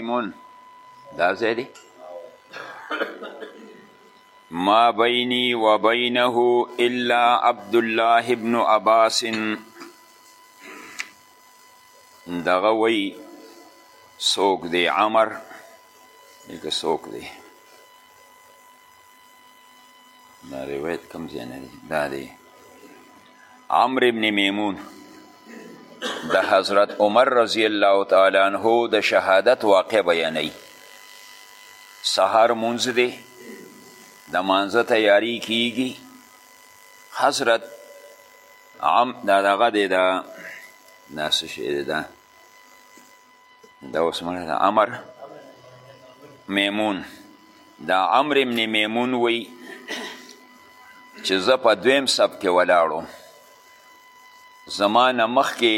مون دا ځای دی ما بینی و بینه الا عبدالله ابن عباس دغه وی سوک دی عمر دلته سوک دی دا روایت کم ځای نه دی دا دی عمرو ابن میمون د حضرت عمر رضی الله تعالی عنه د شهادت واقع بیانوي سهار مونځ دی د مانځه تیاری کیږي حضرت عم دا دغه دی دا دا څه شی دی دا دا اوس مړه د امر میمون دا امر ابن میمون وی چې زه په دویم سب کې ولاړو زما نه مخکې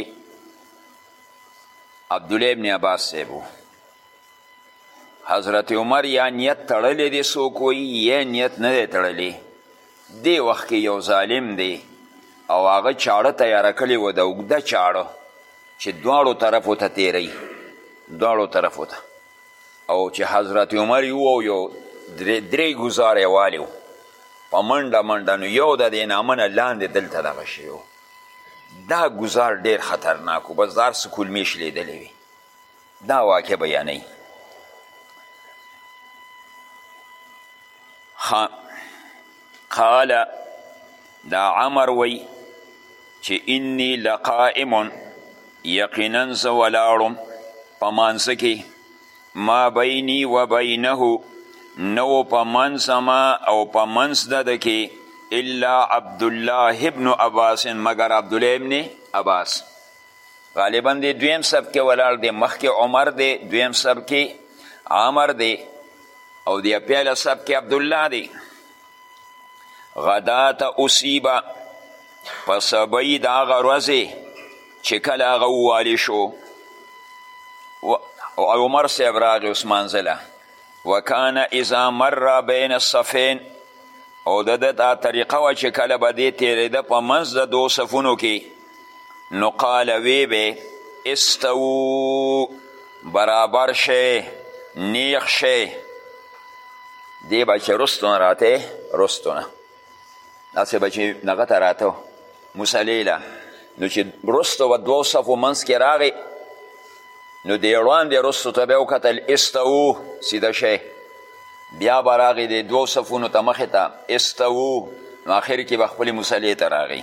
عبدالله ابن عباس صاحب حضرت عمر یا نیت تړلی دی څوک وایي یا نیت نه دی تړلی دې وخت کې یو ظالم دی او هغه چاړه تیاره کړې وه د اوږده چاړه چې دواړو طرفو ته تیری دواړو طرفو ته او چې حضرت عمر یو او یو درې ګزاره والي په منډه منډه نو یو د دې نامه نه لاندې دلته دغه شوی دا ګزار ډېر خطرناک و بس دا هر څه کولمې شلېدلې وي دا واقع بیانوي قال دا عمر وی چې انی لقائم یقینا زه ولاړم په مانځه کې ما بیني و بینه نو په منځ ما او په منځ دده کې الا عبدالله ابن عباس مگر عبدالله ابن عباس غالبا دی دویم سب کې ولاړ دی مخکې عمر دی دویم سب کې عمر دی او دی پیاله سب کې عبدالله دی غدا ته اصیبه په سبی د هغه ورځې چې کله هغه ووالي شو عمر صاحب راغی عثمان زله وکان اذا مر بین الصفین او د ده دا طریقه وه چې کله به دې تېرېده په منځ د دو صفونو کې نو قال وی به استوو برابر شئ نیغ شئ دې به چې رستونه راته رستونه داسې به چې هغه ته راته مصلې له نو چې وروسته و دوو صفو منځ کې راغی نو د وړاندې وروستو ته به یې وکتل استوو سیده شی بیا به راغی د دوو صفونو ته مخې ته استوو نو آخر کې به خپلې مصلې ته راغی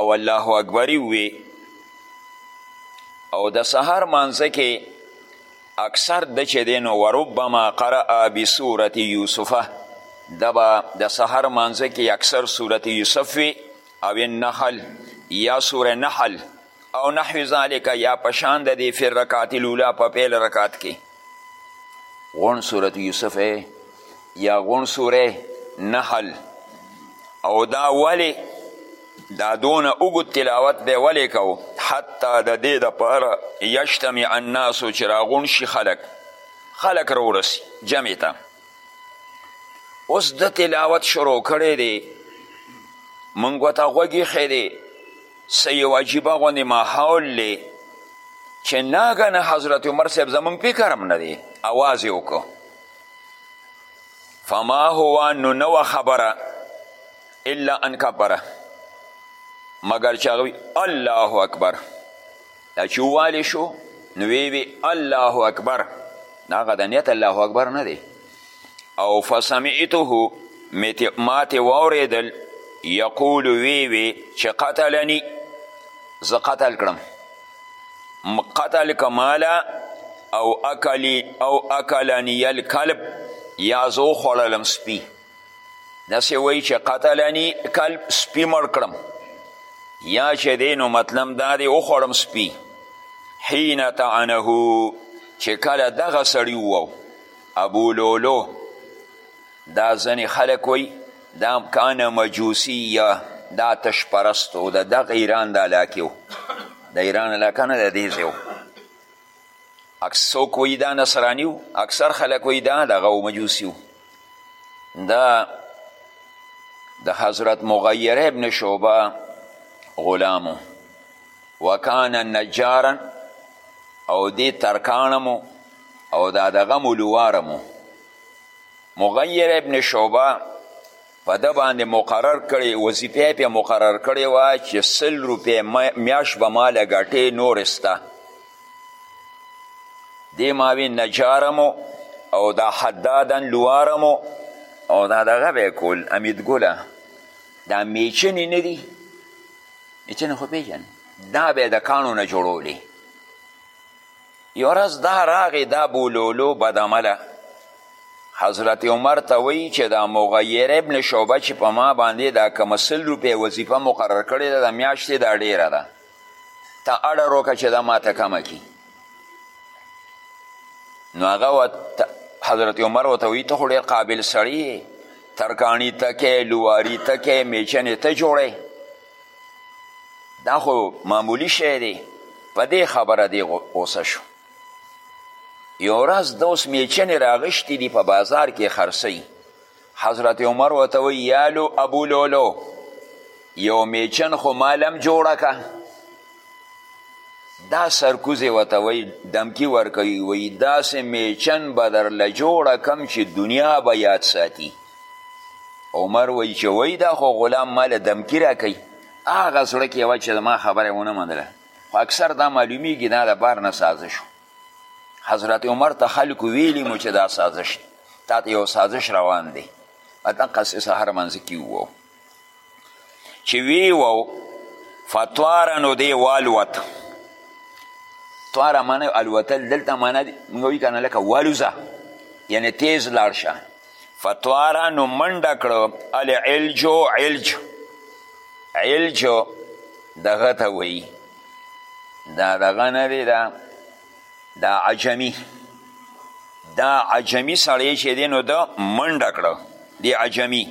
او الله اکبر وی او د سهار مانځه کې اکثر د چې دی نو وربما قرأ بسورة یوسفه دا به د سهار مانځه کې اکثر سورة یوسف وی او النحل یا سورة نحل او نحو ذالک یا پشان د دې فی الرکعت الاولی په پیل رکعت کې غون سورت یوسف یا غون سوره نحل او دا ولی دا دونه اوږد تلاوت به ولی کو حتی د دې دپاره یجتمع الناس چې راغون شي خلک خلک راورسي جمع ته اوس د تلاوت شروع کړی دی مونږ ورته غوږ ایښی دی څه یو عجیبه غوندې ماحول دی چې ناګنه حضرت عمر صاحب زمونږ فکر هم نه دی اواز یې وکړو فما هو نو نه وه خبره الا ان کبره مګر چې هغوی الله اکبر دا چې ووالې شو نو ویې وی الله اکبر هغه د نیت الله اکبر نه دی او فسمعته ما تې واورېدل یقول وی وی چې قتلنی زه قتل کړم قتل کمالا او اکلی او اکلنی الکلب یا زو خوړلم سپی داسې وایي چې قتلنی کلب سپی مړ کړم یا چې دی نو مطلب دا دی وخوړم سپی حین طعنه چې کله دغه سړي وواو ابولولو دا ځنې خلک وی دا کان مجوسی یا دا تش پرست و د دغه ایران د علاقې و د ایران علاقه نه د دې ځای و څوک وی دا نصرانی و اکثر خلک وی دا دغه و مجوسی و دا د حضرت مغیره ابن شعبه غلامو وکان نجارا او دی ترکانمو او دا دغه مولوار مو مغیر ابن شعبه په ده باندې مقرر کړی وظیفه پې مقرر کړې وه چې سل روپۍ میاش به ماله ګټې نور سته دې ماوی نجارمو او دا حدادن لوارمو او دا دغه به کول امیدګله دا میچنې نه دي میچنې خو پېژنې دا به د کاڼو نه جوړولې یو ورځ دا راغې دا بولولو بدعمله حضرت عمر ته وایي چې دا مغیر ابن شعبه چې په ما باندې دا کومه سل روپۍ وظیفه مقرر کړې ده د میاشتې دا ډیره ده ته اړه روکه چې دا ماته کمه کړي نو هغه حضرت عمر ورته وایي ته خو ډېر قابل سړی ترکاڼي تکې لواري تکې میچنې ته جوړی دا خو معمولی شی دی په دې خبره دی غوسه شو یو ورځ د اوس میچنې راغشتې دي په بازار کې خرڅوي حضرت عمر ورته وایي یالو ابو لولو یو میچن خو مالم جوړه که دا سرکوزې ورته وایي دمکي ورکوي وایي داسې میچن به درله جوړه کم چې دنیا به یاد ساتي عمر وایي چې وایي دا خو غلام مال دمکي راکوي هغه زړه کې وه چې ما خبره ونه منله خو اکثر دا معلومیږي دا د بار نه سازش حضرت عمر ته خلکو ویلي مو چې دا سازش تا ته یو سازش روان دی په دقسې سهار منځ کې ووه چې وی وو فطواره نو دی والوت طواره معنی الوتل دلته معنی دی موږ وی کنه لکه والوزه یعنی تیز لاړ شه فطواره نو منډه کړو العلجو علج علجو دغه ته وی دا دغه نه دی دا دا عجمی دا عجمی سړی چې دی نو ده منډه کړه دی عجمی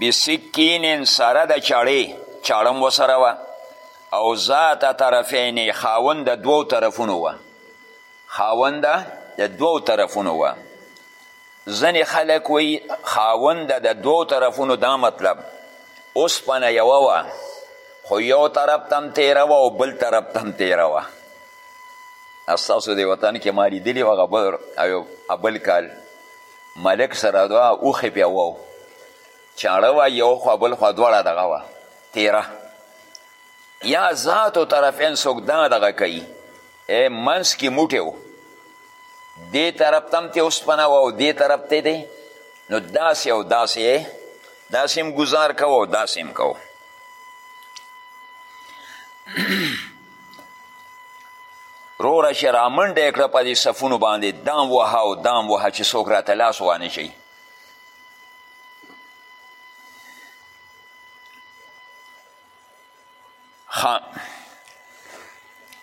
بسکینن سره د چړې چړم وسره وه او ذات طرفین خاوند د دوو طرفونو وه خاوند د دوو طرفونو وه ځنې خلک وی خاوند د دوو طرفونو دا مطلب اوسپنه یوه وه خو یو طرف تم تیره وه او بل طرف تم تیره وه ستاسو د وطن کې ما لیدلي وه غبر او بل کال ملک سره دوه اوښې بیا وو چاړه وه یو خوا بل خوا دواړه دغه وه تیره یا ذاتو طرفین څوک دا دغه کوي ای منځ کې موټی و دې طرف ته هم تې اوسپنه وه او دې طرف ته دی نو داسې او داسې یې داسې هم ګزار کوه او داسې هم کوه روره چې رامنډه یې کړه په دې صفونو باندې دام وهه او دام وهه چې څوک راته لاس وانه شي خام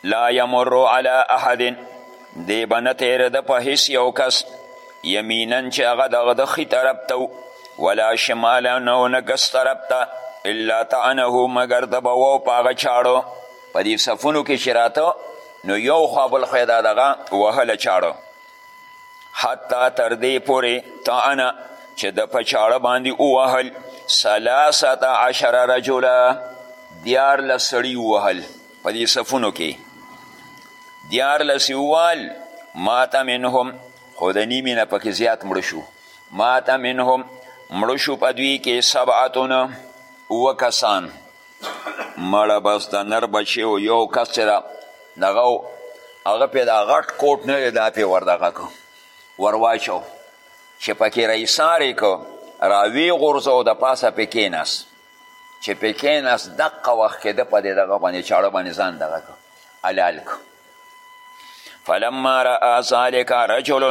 لا یمرو علی احد دی به نه تیرده په هیڅ یو کس یمینا چې هغه دغه د ښي طرف ته ولا شمالا نه نه ګس طرف ته الا طعنه مګر د به وو په هغه چاړو په دې صفونو کې چې راته نو یو خوا بل خوا یې دا دغه وهله چاړو حتی تر دې پورې طعنه چې د په چاړه باندې ووهل ثلاثه عشر رجلا دیارلس سړي ووهل په دې صفونو کې دیارلس یې ووهل ماته منهم خو د نیمې نه پکې زیات مړه شو ماته منهم مړه شو په دوی کې سبعتونه اووه کسان مړه بس د نر بچی و یو کس چې دا دغه و هغه پې دا غټ کوټ نه دی دا پې ور دغه کو ور واچو چې پکې رئیسار یې کو راوی غورځو د پاسه پې کېناست چې پې کېناست دقه وخت کې ده په دې دغه باندې چاړه باندې ځان دغه کو حلال کو فلما را ذالک رجل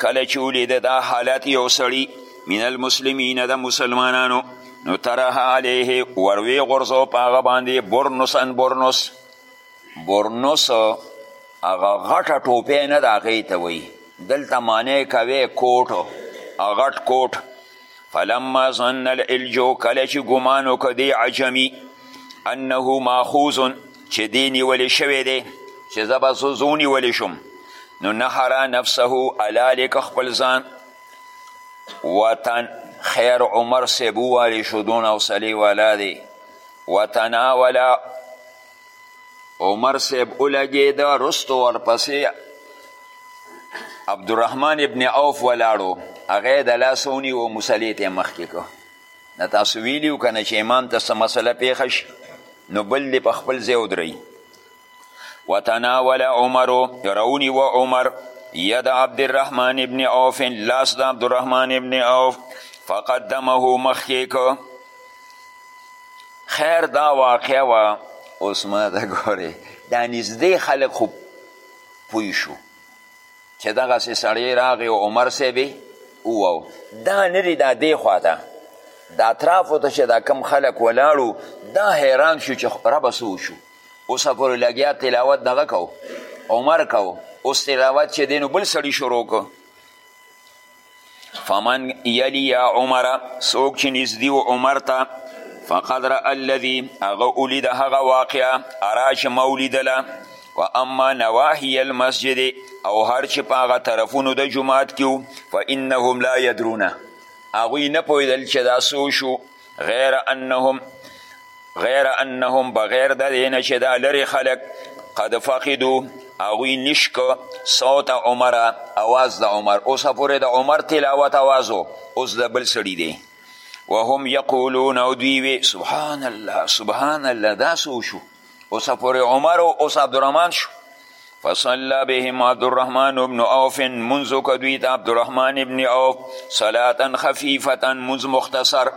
کله چې ولید دا حالت یو سړي من المسلمین د مسلمانانو نو طرح علیه وروی غرزو په هغه باندې برنوسن برنوس برنوس هغه غټه ټوپی نه د هغې ته وایي دلته معنی کوی کوټ او غټ کوټ فلما ظن الالجو کله چې ګمان وکړه دی عجمي انه ماخوذ چې دی نیولی شوی دی چې زه به زه ونیولی شم نو نهرا نفسه الالیک خپل ځان وطن خیر عمر صاحب ووایي شو دونه حوصلې والا دی وتناوله عمر صاحب ولګېده رستو ورپسې عبدالرحمن ابن عوف ولاړو هغه یې د لاسه ونیو مسلې ته یې مخکې کړو نه تاسو ویلي وو که نه چې امام ته څه مسله پېښه شي نو بل دې په خپل ځای ودروي وتناول عمر رونی و عمر ید عبد الرحمن ابن عوف لاس د عبد الرحمن ابن عوف فقدمه مخکې که خیر دا واقع وه اوس ما ته ګورې دا نږدې خلک خو پوه شو چې دغسې سړی راغی او عمر صاحب یې وواو دا نه دي دا دې خوا ته د اطرافو ته چې دا کم خلک ولاړو دا حیران شو چې ربه څه وشو اوس پورې لګیا تلاوت دغه کو عمر کو اوس تلاوت چې دی نو بل سړي شروع کو فمن یلی یا عمر څوک چې نږدي و عمر ته فقد را الذي هغه ولید هغه واقعه ارا چې ما ولیدله و اما نواحی المسجد او هر چې په هغه طرفونو د جماعت کې فانهم لا یدرونه هغوی نه پوهېدل چې دا څه وشو غیر انهم غیر انهم بغیر د دې نه چې دا لرې خلک قد فقدو هغوی نشک صوت عمر اواز د عمر اوس پورې د عمر تلاوت اواز اوس د بل سړي دی وهم یقولون او دوی وی سبحان الله سبحان الله دا څه وشو اوس پورې عمر او اوس عبدالرحمن شو فصلى بهم عبد الرحمن بن عوف منذ كدويت عبد الرحمن بن عوف صلاة خفيفة منذ مختصر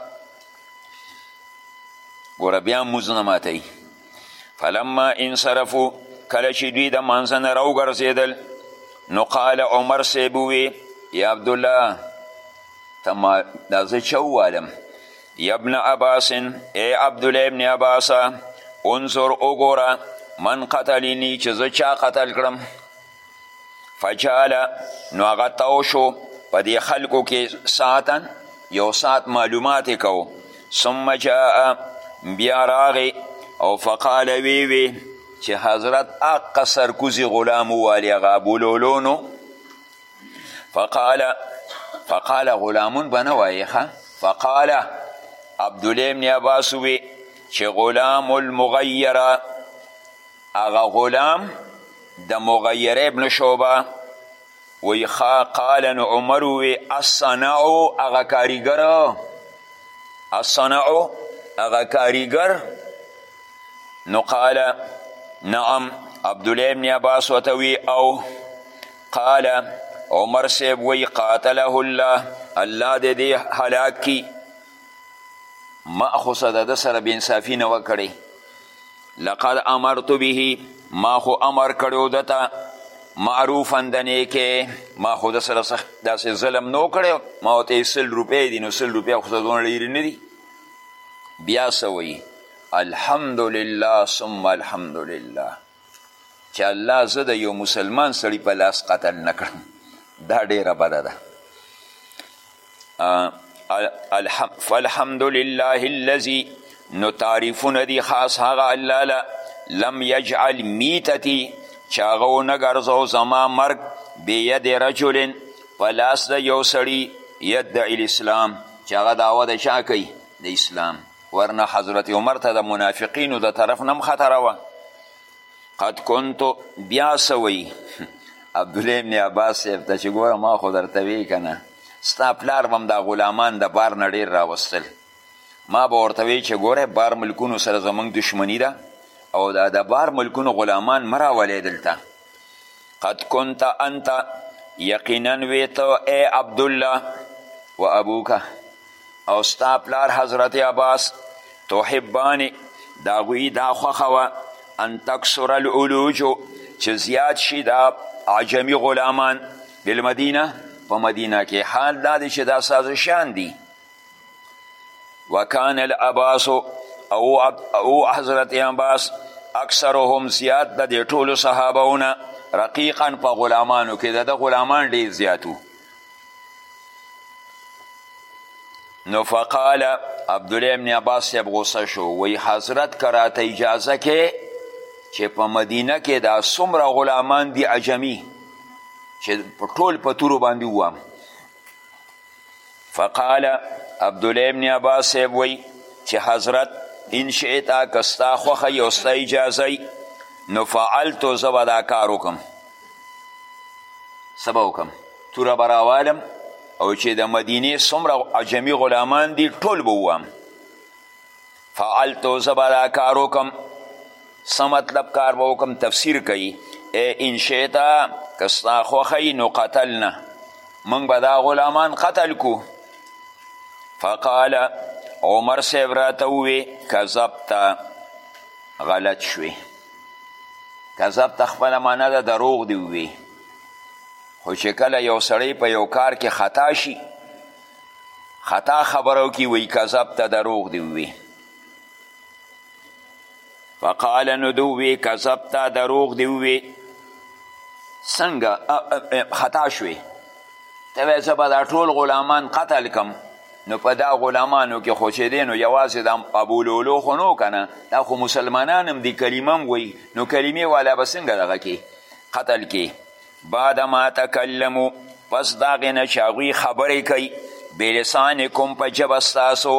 ګوره بیا موز نه ماتوي فلما انصرفو کله چې دوی د مانځه نه راوګرځېدل نو قال عمر صیب ووی یا عبدالله ته ما دا زه چه ووالم یبن عباس ای عبدالله ابن عباس انظر وګوره من قتلنی چې زه چا قتل کړم فجعل نو هغه تاو شو په دې خلکو کې ساعتا یو ساعت معلومات یې کو ثم جاء بیا راغی او فقال وی وی چې حضرت اقا سرکوزی غلام والی هغه ابولولونو فقال فقال غلامون به نه وایې فقال عبدالله ابن عباس وی چې غلام المغیره هغه غلام د مغیره ابن شعبه وی خا قال نو عمر وی الصنعو هغه کاریګر الصنعو هغه کاریګر نو قال نعم عبدالله ابن عباس وتوی او قال عمر صاحب وی قاتله الله الله دې دې هلاک کی ما خو څه د ده سره بېانصافي نه وکړې لقد امرت به ما خو امر کړو ده ته معروفا د نیکې ما خو د سره داسې ظلم نو کړی ما ورته سل روپۍ دي نو سل روپۍ خو څه دونه ډېرې نه دي بیا څه وایي الحمدلله ثم الحمدلله چې الله زه د یو مسلمان سړي په لاس قتل نه کړم دا ډیره بده ده فالحمد لله الذي نو تعریفونه دي خاص هغه الله له لم یجعل میتتی چې هغه ونه ګرځو زما مرګ بید رجل په لاس د یو سړي یدعي الاسلام چې هغه دعوه د چا کوي د اسلام ورنه حضرت عمر ته د منافقینو د طرف نم خطره وه قد کنتو بیا سوی عبدالله ابن عباس صاحب ته چې ګوره ما خو درته وی که نه ستا پلار به هم دا غلامان د بار نه ډېر راوستل ما به ورته وی چې ګوره بار ملکونو سره زمونږ دشمني ده او دا د بار ملکونو غلامان مه راولې دلته قد کنت انت یقینا وی ته ای عبدالله و ابوکه او ستا پلار حضرت عباس تحبانی د هغوی دا خوښه وه ان تکسر العلوجو چې زیات شي دا عجمي غلامان بالمدینه په مدینه کې حال دا دی چې دا سازشان دي وکان العباس او حضرت عباس اکثرهم زیات د دې ټولو صحابهونه رقیقا په غلامانو کې د ده غلامان ډیر زیات وو نو فقال عبدالله ابن عباس صاحب غوسه شو وی حضرت که راته اجازه کې چې په مدینه کې دا څومره غلامان دي عجمی چې ټول په تورو باندې ووام فقال عبدالله ابن عباس صاحب وی چې حضرت ان شئتا که ستا خوښه یو ستا اجازه نو فعلتو زه به دا کار وکم څه به وکم توره به راوالم او چې د مدینې څومره عجمي غلامان دي ټول به ووام فعلتو زه به دا کار وکم څه مطلب کار به وکم تفسیر کوي ان شئتا که ستا خوښه یي نو قتلنا موږ به دا غلامان قتل کو فقال عمر صاحب راته ووې کذبته غلط شوې کذبته خپله معنا ده دروغ دې ووې خو چې کله یو سړی په یو کار کې خطا شي خطا خبرو کی وی کذب ته دروغ دی وی فقال نو دو وی کذب ته دروغ دی وی څنګه خطا شوی ته وی زه به دا ټول غلامان قتل کم نو په دا غلامانو کې خو چې دی نو یوازې د ابولولو خو نو که نه دا خو مسلمانان هم دي کلمه هم وایي نو کلمې والا به څنګه دغه کې قتل کې بعد ما تکلمو پس د هغې نه چې هغوی خبرې کوي بلسانکم په ژبه ستاسو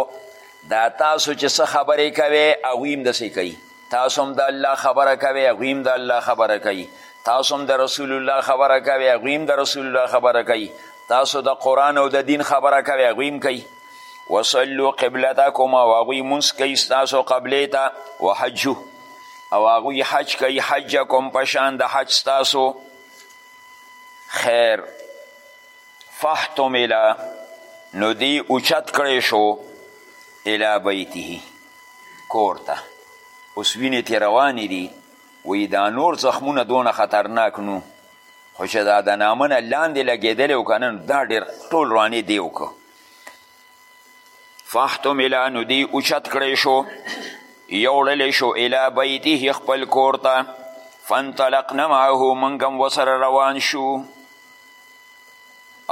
دا تاسو چې څه خبرې کوئ هغوی هم داسې کوي تاسو هم د الله خبره کوئ هغوی هم د الله خبره کوي تاسو هم د رسول الله خبره کوئ هغوی هم د رسول الله خبره کوي تاسو د قرآن او د دین خبره کوئ هغوی هم کوي وصلو قبلتکم او هغوی مونځ کوي ستاسو قبلې ته وحجو او هغوی حج کوي حجکم په شان د حج ستاسو خیر فاحتمله نو دی اوچت کړی شو الی بیته کور ته اوس وینې ترې روانې دي وایي دا نور زخمونه دونه خطرناک نو خو چې دا د نامنه لاندې لګېدلی و که نه دا ډېر ټول روانې دی وکړو فاحتملا نو دی اوچت کړی شو یوړلی شو الی بیته خپل کور ته فانطلقنا معه موږ هم ورسره روان شو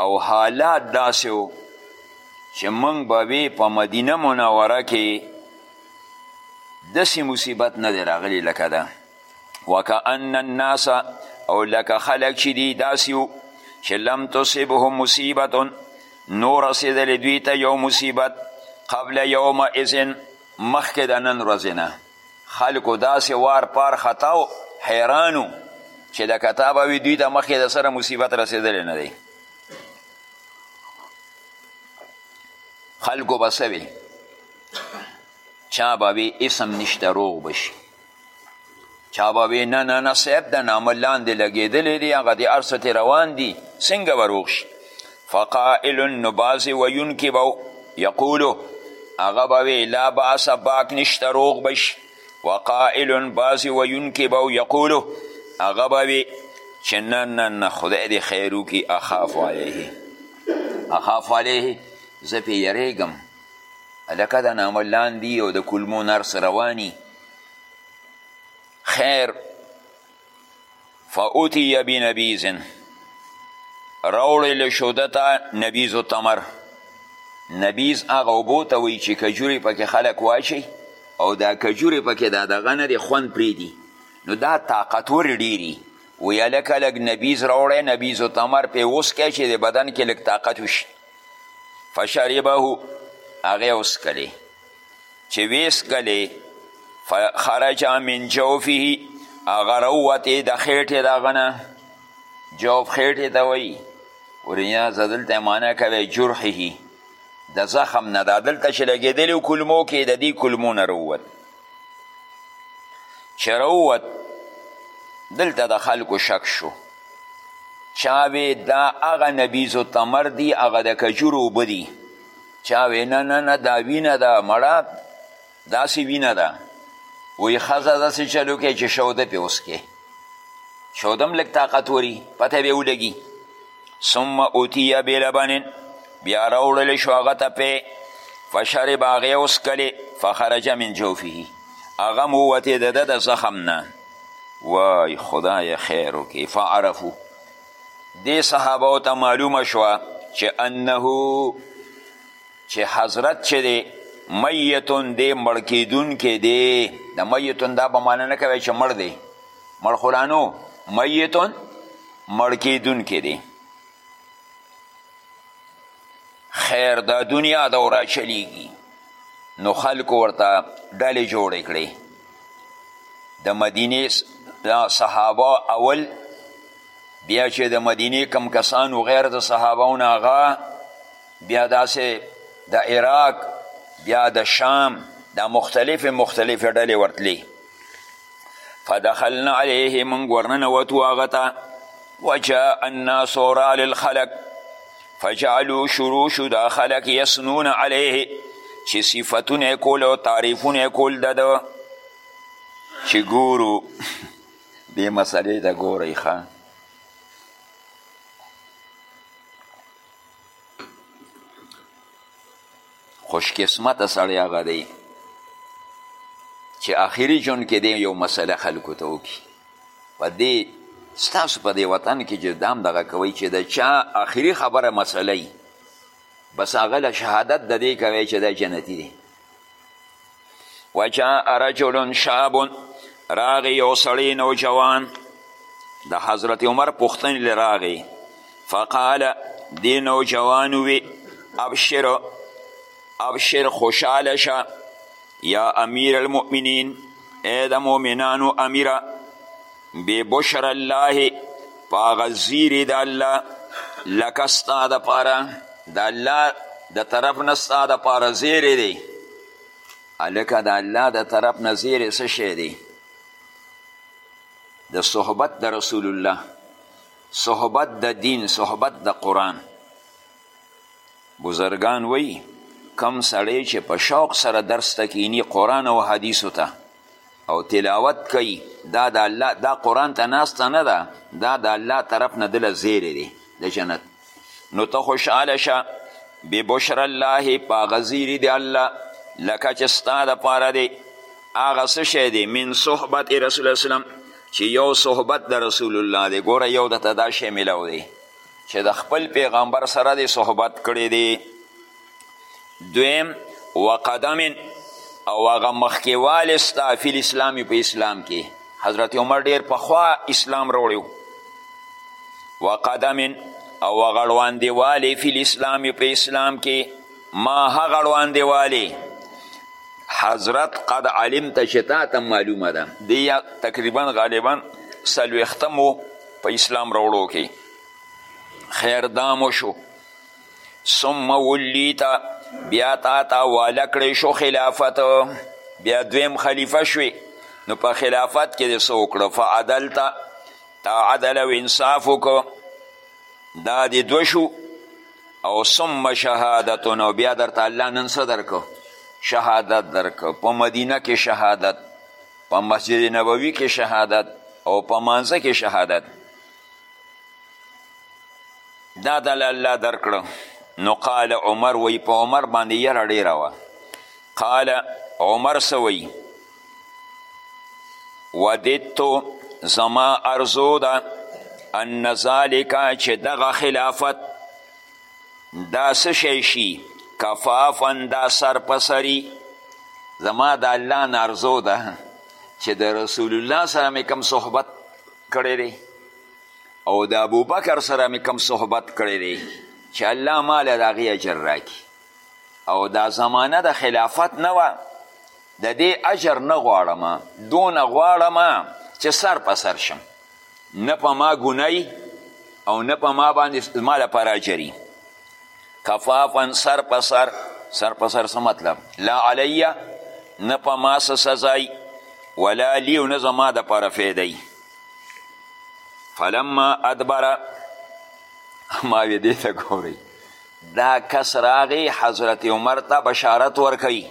او حالات داسې و چې موږ به وې په مدینه منوره کې داسې مصیبت نه دی راغلی لکه ده وکأن الناس او لکه خلق چې دی داسیو چې لم تصبهم مصیبت نور رسیدلی دوی ته یو مصیبت قبل یوم اذن مخکې د نن ورځې نه خلکو داسې وار پار خطاو حیرانو چې د کتاب وي دوی ته مخکې د سره مصیبت رسیدلی نه دی خلکو به څه چا به وی اسم نشته روغ بشي چا به وی نه نه نه صاحب د نامه لاندې لګېدلی دی هغه دې هر څه ترې روان دي څنګه به روغ شي فقائل نو بعضې ویونکي به یقولو هغه به وی لا باس باک نشته روغ به شي وقائل بعضې ویونکي به یقولو هغه به وی چې نه نه نه خدای دې خیر وکړي اخاف علیه اخاف علیه زه پې یریږم هلکه د نامه لاندې او د کلمو نرس رواني خیر فاوتی بی نبیزن راوړل شو دته نبیز و تمر نبیز هغه اوبو ته وایي چې کجورې پکې خلک واچي او دا کجورې پکې دا دغه نه دی خوند پرېږدي نو دا طاقتورې ډېري وایي هلکه لږ نبیز راوړی نبیز و تمر پې وسکی چې د بدن کې لږ طاقت وشي فشربه هغې وسکلې چې ویې څکلې فخرج من جوفه هغه راووتې د خېټې د هغه نه جوف خېټې ته وایي ورینیاز دلته معنا کوي جرحه د زخم نه دا دلته چې لګېدلی کلمو کې د دې کلمو نه راووت چې راووت دلته د خلکو شک شو چا وی دا هغه نبیذ التمر دی هغه د کجورو اوبه دي چا وی نه نه نه دا وینه ده مړه داسې وینه ده وی ښځه داسې چلو کوي چې شوده پې وسکې شوده هم لږ طاقت وري پته به ولګي ثم اوتیه بلبنن بیا راوړل شو هغه ته پې فشرب هغې وسکلې فخرج من جوفه هغه هم ووتې د ده د زخم نه وای خدای خیر وکړي فعرفو دې صحابه ته معلومه شوه چې انه چې حضرت چې دی میتون دی مړ کېدونکی دی د میتون دا به معنا نه کوی چې مړ دی مړ خو لا نو میتون مړ کېدونکی دی خیر دا دنیا د ورا چلیږي نو خلکو ورته ډلې جوړې کړې د مدینې صحابه اول بیا چې د مدینې کم کسانو غیر د صحابهونه هغه بیا داسې د عراق بیا د شام دا مختلفې مختلفې ډلې ورتلې فدخلنا علیه مونږ ورننوتو هغه ته وجاء الناس ورال الخلق فجعلو شروع شو دا خلق یسنون علیه چې صفتونه کول او تعریفونه کول د ده چې ګورو دې مسئلې ته ګورئ ښه خوشقسمته سړی هغه دی چې آخري ژوند کې دی یو مسله خلکو ته وکړي په دې ستاسو په دې وطن کې چې دام دغه کوي چې د چا آخري خبره مسله بس هغه له شهادت د دې کوي چې دا جنتي دی وجاء رجل شاب راغی یو سړی نوجوان د حضرت عمر پوښتنې له راغی فقال دې نوجوان وی ابشر ابشر خوشحاله شه یا امیر المؤمنین ای د مؤمنانو امیره ببشر الله په هغه زیرې د الله لکه ستا دپاره د الله د طرف نه ستا دپاره زیری دی هلکه د الله د طرف نه زیری څه شی دی د صحبت د رسول الله صحبت د دین صحبت د قرآن بزرگان وی کم سړی چې په شوق سره درس ته کینی قرآن او حدیثو ته او تلاوت کوي دا د الله دا قرآن ته ناسته نه ده دا د الله طرف نه دله زیری دی د جنت نو ته خوشحاله شه ببشر الله په هغه زیري د الله لکه چې ستا دپاره دی هغه څه شی دی من صحبت رسول الله وسلم چې یو صحبت د رسول الله دی ګوره یو دته دا شی میلاو دی چې د خپل پیغمبر سره دی صحبت کړی دی دویم وقدم او هغه مخکېوالی ستا فی الاسلام په اسلام کې حضرت عمر ډیر پخوا اسلام راوړی وقدم او هغه ړواندېوالی فی الاسلام په اسلام کې ما هغه ړواندېوالی حضرت قد علمته چې تا ته معلومه ده دی تقریبا غالبا څلوېښتم په اسلام راوړو کې خیر دامو شو ثم ولیت بیا تا ته واله کړی شو خلافت بیا دویم خلیفه شوی نو په خلافت کې دې څه وکړو فعدلته تا عدل او انصاف وکړو دا دې دوه شو او ثم شهادتون او بیا درته الله نن څه درکو شهادت درکو په مدینه کې شهادت په مسجد نبوي کې شهادت او په مانځه کې شهادت دا دل الله درکړو نو قال عمر وی په عمر باندې یره ډیره وه قال عمر سوی وددتو زما ارزو ده ان ذالک چې دغه خلافت دا څه شی شي کفافا دا سر په سري زما د الله نه ارزو ده چې د رسول الله سره مې کوم صحبت کړی دی او د ابوبکر سره مې کم صحبت کړی دی چې الله ما له د هغې اجر راکړي او دا زمانه د خلافت نه وه د دې اجر نه غواړم دونه غواړم چې سر په سر شم نه په ما ګنای او نه په ما باندې ما لپاره اجري کفافا سر په سر سر په سر څه مطلب لا علیه نه په ما څه سزای ولا لی او نه زما دپاره فیدی فلما ادبره ما وی دې ته ګورئ دا کس راغی حضرت عمر ته بشارت ورکوي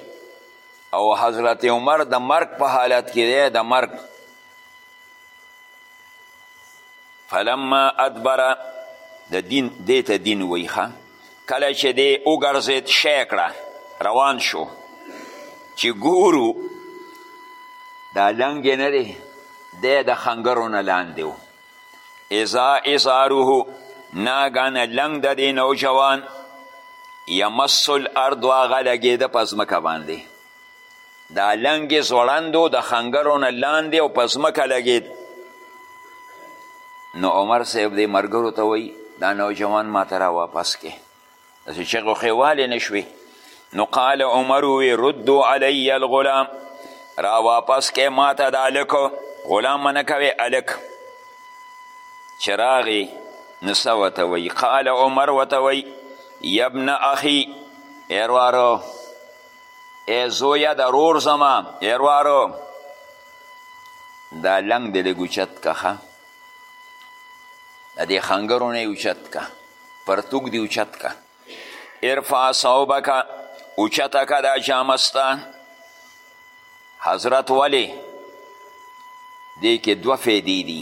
او حضرت عمر د مرگ په حالت کې دی د مرگ فلما ادبر د دین دې ته دین وایي ښه کله چې دی وګرځېد شی کړه روان شو چې ګورو دا لنګ یې نه دی دی د خنګرو نه لاندې و اذا ازاره ناګانه لنګ د دې نوجوان یمس الارض هغه لګېده په ځمکه باندې دا لنګې ځوړندو د خنګرو نه لاندې او په ځمکه لګېد نو عمر صاحب دې مرګرو ته وایي دا نوجوان ما ته را واپس کې داسې چغو خیوالې نه شوې نو قال عمر وی ردو علی الغلام را واپس کې ما ته د هلک غلام منه کوې هلک چې راغی نو څه ورته وایي قال عمر ورته وایي یبن اخي ای وروره ای زویه د رور زما ای روارو دا لنګ دې لږ اوچت که ښه د دې خنګرو نه یې اوچت که پرتوګ دې اوچت که ارفع صوبکه اوچته که دا جامه ستا حضرت ولې دې کې دوه فیدې دي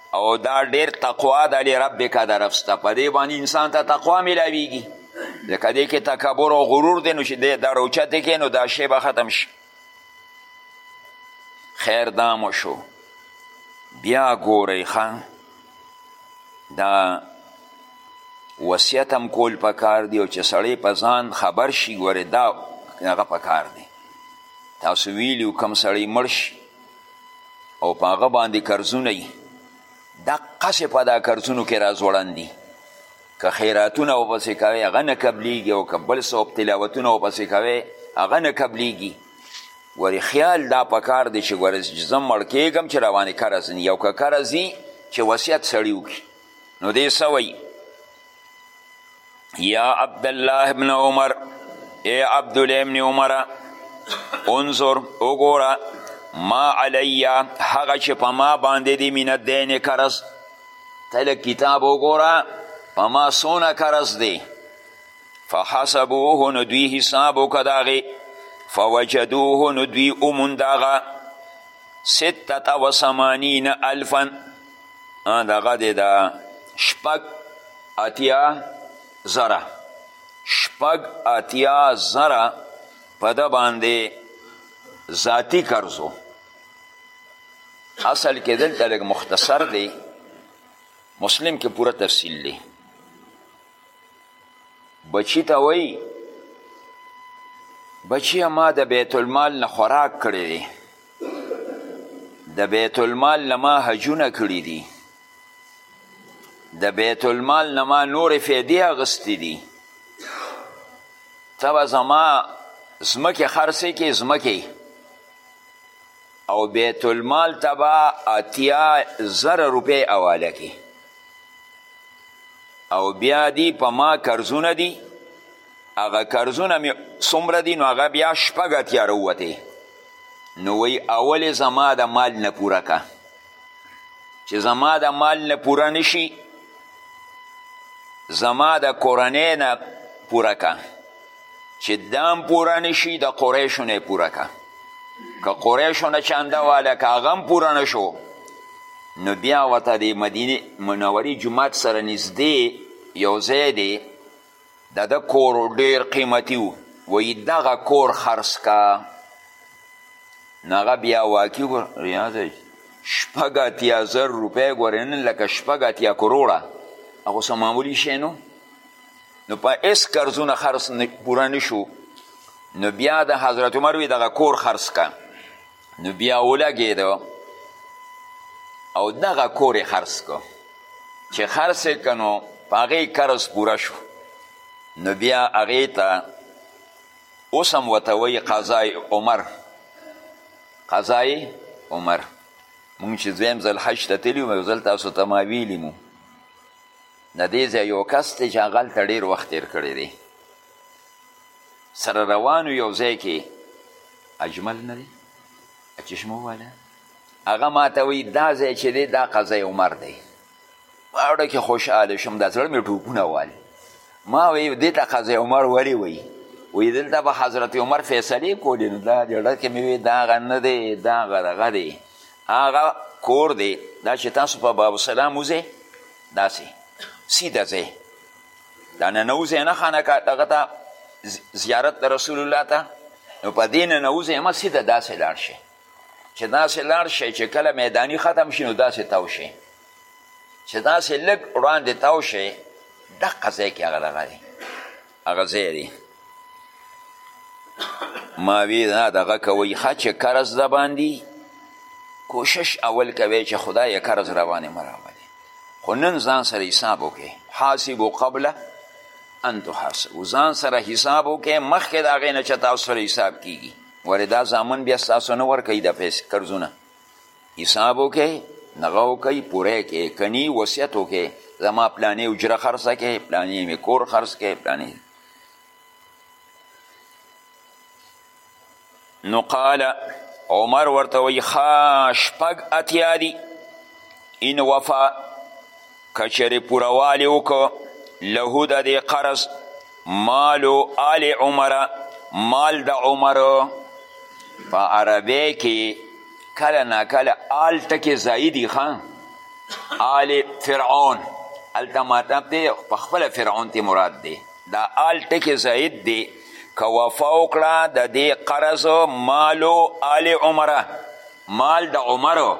او دا ډیر تقوا ده لربک د رب ستا په دې باندې انسان ته تقوا میلاویږي ځکه دې کې تکبر او غرور دی نو چې دی دا روچتې کې نو دا شی به ختم شي خیر دا مو شو بیا ګورئ ښه دا وصیت هم کول پکار دی او چې سړی په ځان خبر شي ګورې دا هغه پکار دی تاسو ویلي کوم سړی مړ شي او په هغه باندې قرضونه یي دقسې په دا قرضونو کې راځوړند دي که خیراتونه ورپسې کوې هغه نه قبلیږي او که بل څه تلاوتونه ورپسې کوې هغه نه قبلیږي ورې خیال دا پکار دی چې ورې زه مړ کېږم چې روانې قرض نی او که قرض چې وصیت سړي وکړي نو دې څه وایي یا عبدالله ابن عمر ای عبدالله ابن عمر انظر وګوره ما علی هغه چې په ما باندې دی من الدین قرض ته لږ کتاب وګوره په ما څونه قرض دی فحسبوه نو دوی حساب وکړه د هغې فوجدوه نو دوی وموند هغه ستة و ثمانین الفا دغه دی دا شپږ اتیا زره شپږ اتیا زره په ده باندې ذاتی قرضو اصل کې دلته لږ مختصر دی مسلم کې پوره تفصیل دی بچی ته وایي بچیه ما د بیت المال نه خوراک کړی دی د بیت المال نه ما حجونه کړي دي د بیت المال نه ما نورې فیدې اغستې دي ته به زما ځمکې خرڅې کې ځمکې او بیت المال ته به اتیا زره روپۍ حواله کی او بیا دی په ما قرضونه دي هغه قرضونه مې څومره دي نو هغه بیا شپږ اتیا راووتې نو وی اول زما د مال نه پوره که چې زما د مال نه پوره نشي زما د کورنۍ نه پوره که چې دام پوره نشي د قریشو نه پوره که که قریشو نه چانده واله که هغه هم پوره نشو نو بیا ورته د مدینې منورې جومات سره نږدې یو ځای دی د ده کور ډیر قیمتي و وایي دغه کور خرڅ کا نو هغه بیا واقعي ریاض شپږ اتیا زر روپۍ ګورې نن لکه شپږ اتیا کروړه هغه څه معمولي شی نو نو په اس قرضونه خرص پوره نشو نو بیا د حضرت عمر وی دغه کور خرص کا نو بیا ولګېده او دغه کور یې خرص کو چې خرص یې که نو په هغې قرض پوره شو نو بیا هغې ته اوس هم ورته وایي قضای عمر قضای عمر مونږ چې دویم ځل حج ته تللي وو یو ځل تاسو ته ما ویلي مو د دې ځای یو کس دی چې هغه هلته ډېر وخت تېر کړی دی سره روانو یو ځای کې اجمل نه دی چشمه والا هغه ما ته وایي دا ځای چې دی دا قضای عمر دی واړه کې خوشحاله شوم دا زړه مې ټوپونه وال ما وایي دې ته قضای عمر ولې وایي وایي دلته به حضرت عمر فیصلې کولې نو دا زړه کې مې وایي دا هغه نه دی دا هغه دغه دی هغه کور دی دا چې تاسو په باب سلام وځئ داسې سیده ځې دا ننوځې نه خانه که دغه ته زیارت د رسول الله ته نو په دې ننوځې مه سیده داسې لاړ شي چې داسې لاړ شي چې کله میداني ختم شي نو داسې تاو شي چې داسې لږ وړاندې تاو شي دقه ځای کې هغه دغه دی هغه ځای دی ماوی نه دغه کوي ښه چې قرض د باندې کوشش اول کوي چې خدای قرض روانې مه راولي خو نن ځان سره حساب وکړي حاسبو قبله ان تحاسبو ځان سره حساب وکړي مخکې د هغې نه چې تاسو سره حساب کیږي ولې دا زامن بیا ستاسو نه ورکوي دا پیسې قرضونه حساب وکړئ نغه وکړئ پوره کې کنی وصیت وکړئ زما پلانې اجره خرڅه کې پلانې مې کور خرڅ کې پلانې نو قال عمر ورته وی خا شپږ اتیا دي ان وفا که چېرې پوروالي وکړو له د دې قرض مالو آل عمر مال د عمر په عربی کې کله نا کله آل ټکې ځایي دي ښه آل فرعون هلته مطلب دی په خپله فرعون تې مراد دی دا آل ټکې زاید دی که وفا وکړه د دې قرض مالو آل عمره مال د عمرو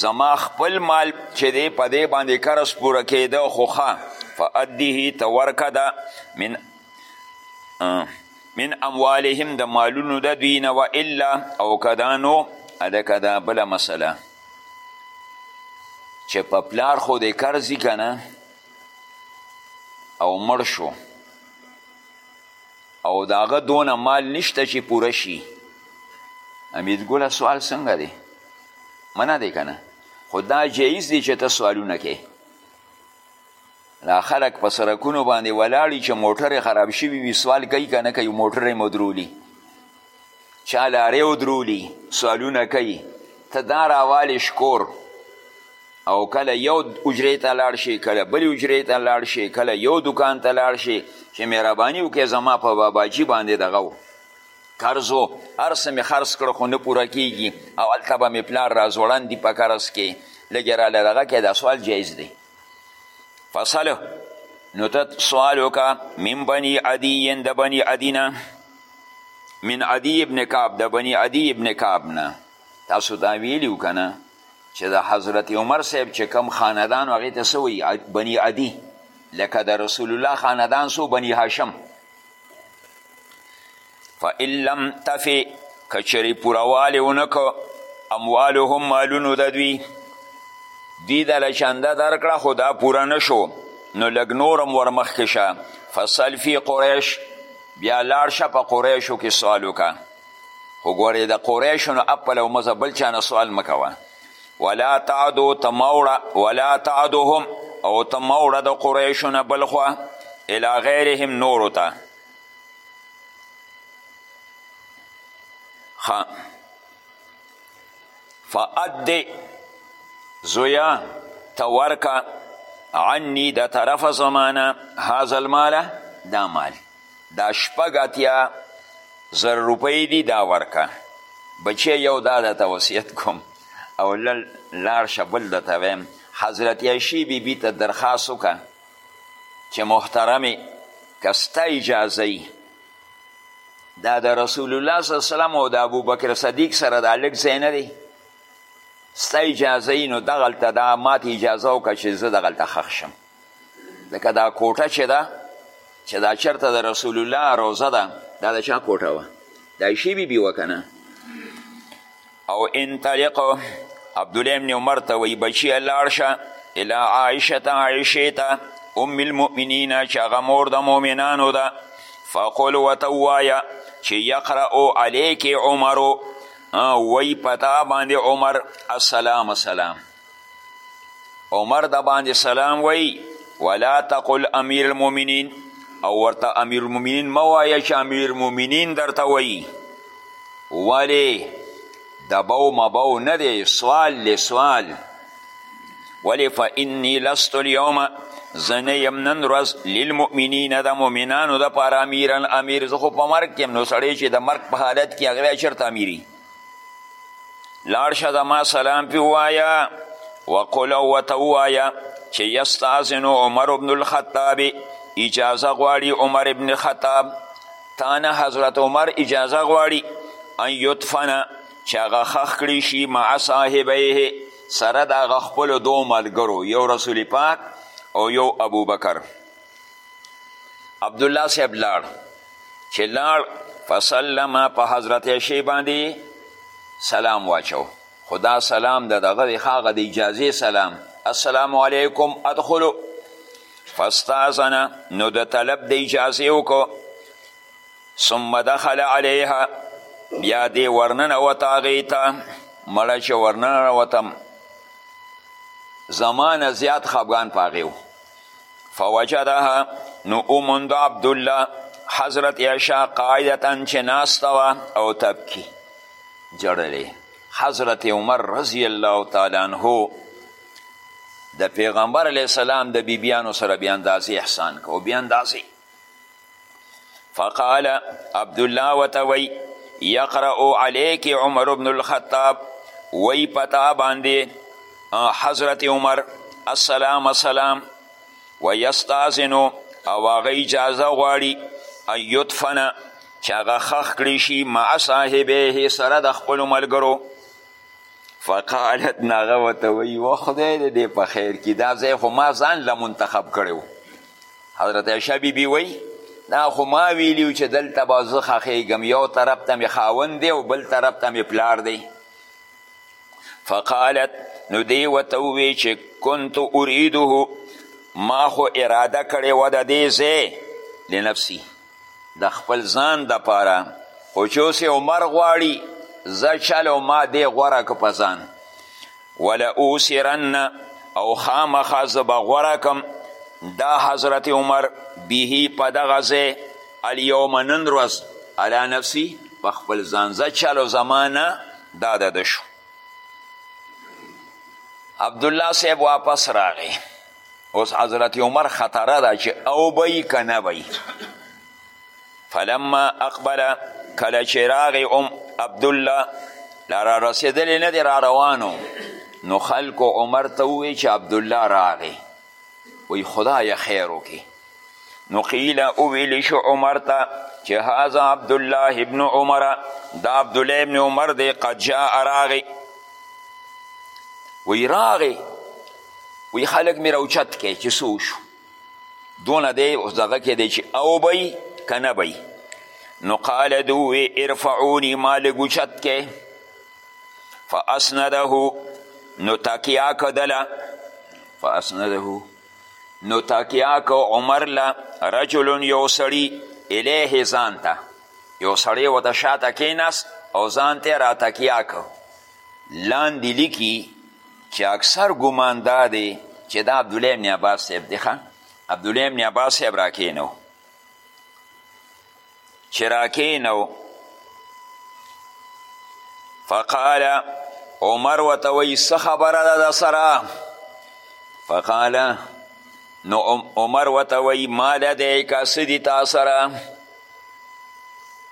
زما خپل مال چې دی په دې باندې قرض پوره کېده خو ښه فادیه ته ورکه ده من من اموالهم د مالونو د دوی نه و الا او کدانو ادکه دا بله مسله چې په پلار خو دې قرضي که نه او مړ شو او د هغه دونه مال نشته چې پوره شي امیدګله سوال څنګه دی منه دی که نه خو دا جایز دی چې ته سوالونه کې دا خلک په سرکونو باندې ولاړي چې موټرې خراب شوي وي سوال کوي که نه کوي موټرې مدرولي چا لارې ودرولي سوالونه کوي ته دا راوالې شکور او کله یو اجرې ته لاړ شي کله بل اجرې ته لاړ شي کله یو دکان ته لاړ شي چې مهرباني وکړي زما په باباجي باندې دغه و قرض و هر څه مې خرڅ کړ خو نه پوره کیږي او هلته به مې پلار را ځوړند دي په قرض کې لږې راله دغه کې دا سوال جایز دی فصله نو ته سوال وکړه من بني عدي د بني عدي نه من عدي ابن کعب د بني عدي ابن کعب نه تاسو دا ویلي که نه چې د حضرت عمر صاحب چې کوم خاندان هغې ته څه بني عدي لکه د رسول الله خاندان سو بني هاشم فان لم تفی که چېرې پورهوالی ونه که اموالهم مالونو د دوی دوی دله چنده درکړه خو دا پوره نه شو نو لږ نور هم ورمخکې شه فصل فی قریش بیا لاړ شه په قریشو کې سوال وکړه خو ګورې د قریشو نه اپل او مزه بل چا نه سوال مه کوه ولا تعدو ته موړه ولا تعدوهم او ته موړه د قریشو نه بلخوا الی غیرهم نورو ته خا فأد زویا ته ورکه عنی د طرف زمانه هذا المال دا مال دا شپږ اتیا زر روپۍ دي دا ورکه بچیه یو دا درته وصیت کوم او لاړ شه بل درته وایم حضرت عایشې بیبي ته درخواست وکړه چې محترمې که ستا اجازه وي دا د رسول الله صلی الله علیه وسلم او د ابوبکر صدیق سره دا لږ ځای نه دی ستا اجازه یي نو دغلته دا ماته اجازه وکړه چې زه دغلته ښخ شم لکه دا کوټه چې ده چې دا چرته د رسول الله روزه ده دا د چا کوټه وه د عایشې بیبي وه که نه او انطلق عبدالله ابن عمر ته وی بچیه لاړ شه الی عایشه عایشې ته ام المؤمنین چې هغه مور د مؤمنانو ده فقل ورته ووایه چې یقرأو علیکې عمرو وی پتا باندې عمر السلام سلام عمر د باندې سلام وی ولا تقل امیر المؤمنین او ورته امیر المؤمنین مه وایه چې امیر المؤمنین درته وایي ولې دبو مبو نه دی سوال له سوال ولې فانی لست اليوم زه نه یم نن ورځ للمؤمنین د مؤمنانو دپاره امیرا امیر زه خو په مرګ کې یم نو سړی چې د مرګ په حالت کې هغه چېرته امیري لاړ شه زما سلام پې ووایه وقل او ورته ووایه چې یستاذن عمر بن الخطاب اجازه غواړي عمر بن خطاب تانه حضرت عمر اجازه غواړي ان یدفنه چې هغه ښخ کړی شي مع صاحبیه سره د هغه خپلو دو ملګرو یو رسول پاک او یو ابوبکر عبدالله صاحب لاړ چې لاړ فسلم په حضرت عشی باندې سلام واچو خدا سلام د دغه د هغه د اجازې سلام السلام علیکم ادخلو فاستاذنه نو د طلب د اجازې وکړو ثم دخل علیها بیا دې ورننه وته هغې ته مړه چې ورننه وتم زمانه زیات خفګان په هغې فوجدها نو اوموند عبدالله حضرت عیشا قاعدتا چې ناسته وه او تبکي جړلې حضرت عمر رضی الله تعالی عنه د پیغمبر علیه السلام د بیبیانو سره بیا اندازې احسان کو بیا اندازې فقال عبدالله وته وی یقرأ علیک عمر بن الخطاب وی پتا باندې حضرت عمر السلام سلام و یستازنو او هغه اجازه غواړي ان یدفنه چې هغه ښخ کړی شي مع صاحبه سره د خپلو ملګرو فقالت نغه وته وی و خدای دې په خیر کې دا ځای خو ما ځان له منتخب کړی حضرت عایشه بی بی وی دا خو ما ویلیو چې دلته به زه خخېږم یو طرف ته مې خاوند دی او بل طرف ته مې پلار دی فقالت نو دی ورته ووی چې کنت اریده ما خو اراده کړې وه د دې ځای لنفسي د خپل ځان د پاره خو چې اوس عمر غواړي زه چل او ما دې غوره که په ځان وله اوسرن او خامخا زه به غوره کم دا حضرت عمر به په دغه ځای الیوم نن ورځ علی نفسی په خپل ځان زه چل او زما نه دا د ده شو عبدالله صاحب واپس راغی اوس حضرت عمر خطره ده چې او به یي که نه به یي فلما اقبله کله چې راغی ام عبدالله لا را رسېدلی نه دی را روانو نو خلکو عمر ته ووی چې عبدالله راغی وی خدای خیر وکړي نو قیل وویل شو عمر ته چې هذا عبدالله ابن عمر دا عبدالله ابن عمر دی قد جاء راغی وی راغی وی خلک مې راوچت کړي چې څه وشو دونه دی اوس دغه کې دی چې او بی که نه بی نو قال دوی ارفعونی ما لږ اوچت کړي فاسنده نو تکیا که دله فاسنده نو تکیا که عمر له رجل یو سړي الیه ځان ته یو سړی ورته شاته کیناست او ځان ته راتکیا که لاندې لیکي چې اکثر ګمان دا دی چې دا عبدالله ابن عباس صاحب دی ښه عبدالله ابن عباس صاحب راکېنو چې راکېنو فقال عمر ورته وایي څه خبره ده د سره فقال نو عمر ورته وایي ما لدیک څه دي تا سره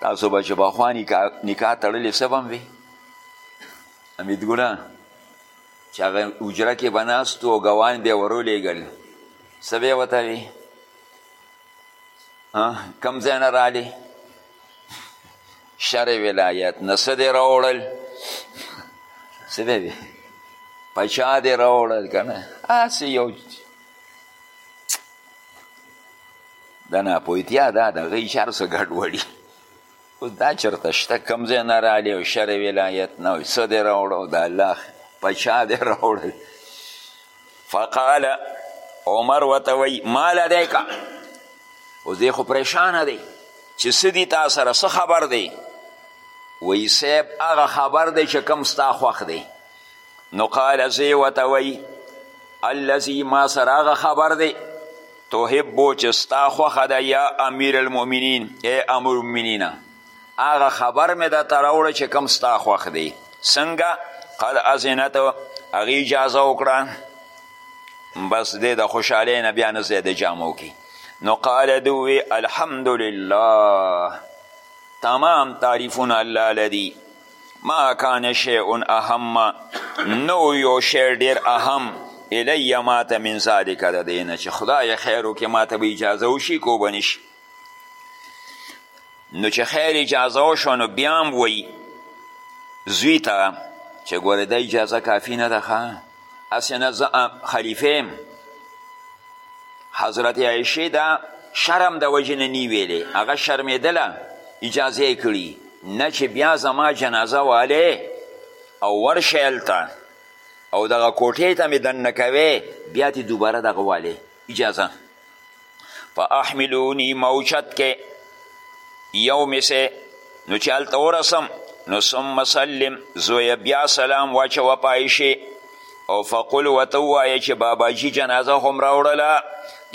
تاسو به چې پخوا نکاح تړلې څه به هم وي امیدګله چې هغه حجره کې به ناست و ګوان بیا ورولیږل څه به یې ورته وي کوم ځای نه راغلې شر ولایت نه څه دې راوړل څه به وي په چا دې راوړل که نه هسې یو د ناپوهتیا دا د هغوی چې هر څه ګډوډي اوس دا چېرته شته کوم ځای نه راغلی او شر ولایت نه وي څه دی راوړو د الله په چا دی راوړل فقال عمر ورته وایي ما لدیکه اوس دی خو پریشانه دی چې څه دي تا سره څه خبر دی وایي صاحب هغه خبر دی چې کوم ستا خوښ دی نو قال زه ورته وایي الذي ما سره هغه خبر دی تحبو چې ستا خوښه ده یا امیر المؤمنین ای امر المؤمنینه هغه خبر مې درته راوړه چې کوم ستا خوښ دی څنګه قد اذنت هغې اجازه وکړه بس دی د خوشحالۍ نه بیا نه زیاده جامو کې نو قال دوی الحمدلله تمام تعریفونه الله لدی ما کان شیء اهم نو یو شی ډیر اهم الی ما ته من ذالک د دې نه چې خدای خیر وکړي ما ته به اجازه وشي که به نه شي نو چې خیر اجازه وشوه نو بیا هم وایي زوی ته چې ګوره دا اجازه کافي نه ده ښه هسې نه زه خلیفه یم حضرت عایشې دا شرم د وجې نه نی ویلی هغه شرمېدله اجازه یې کړي نه چې بیا زما جنازه والی او ورشه هلته او دغه کوټې ته مې دننه کوې بیا تې دوباره دغه والی اجازه په احملونی موچت کې یو میسه نو چې هلته ورسم نو ثم سلم زویه بیا سلام واچوه پایشي او فقل ورته ووایه چې باباجي جنازه هم راوړله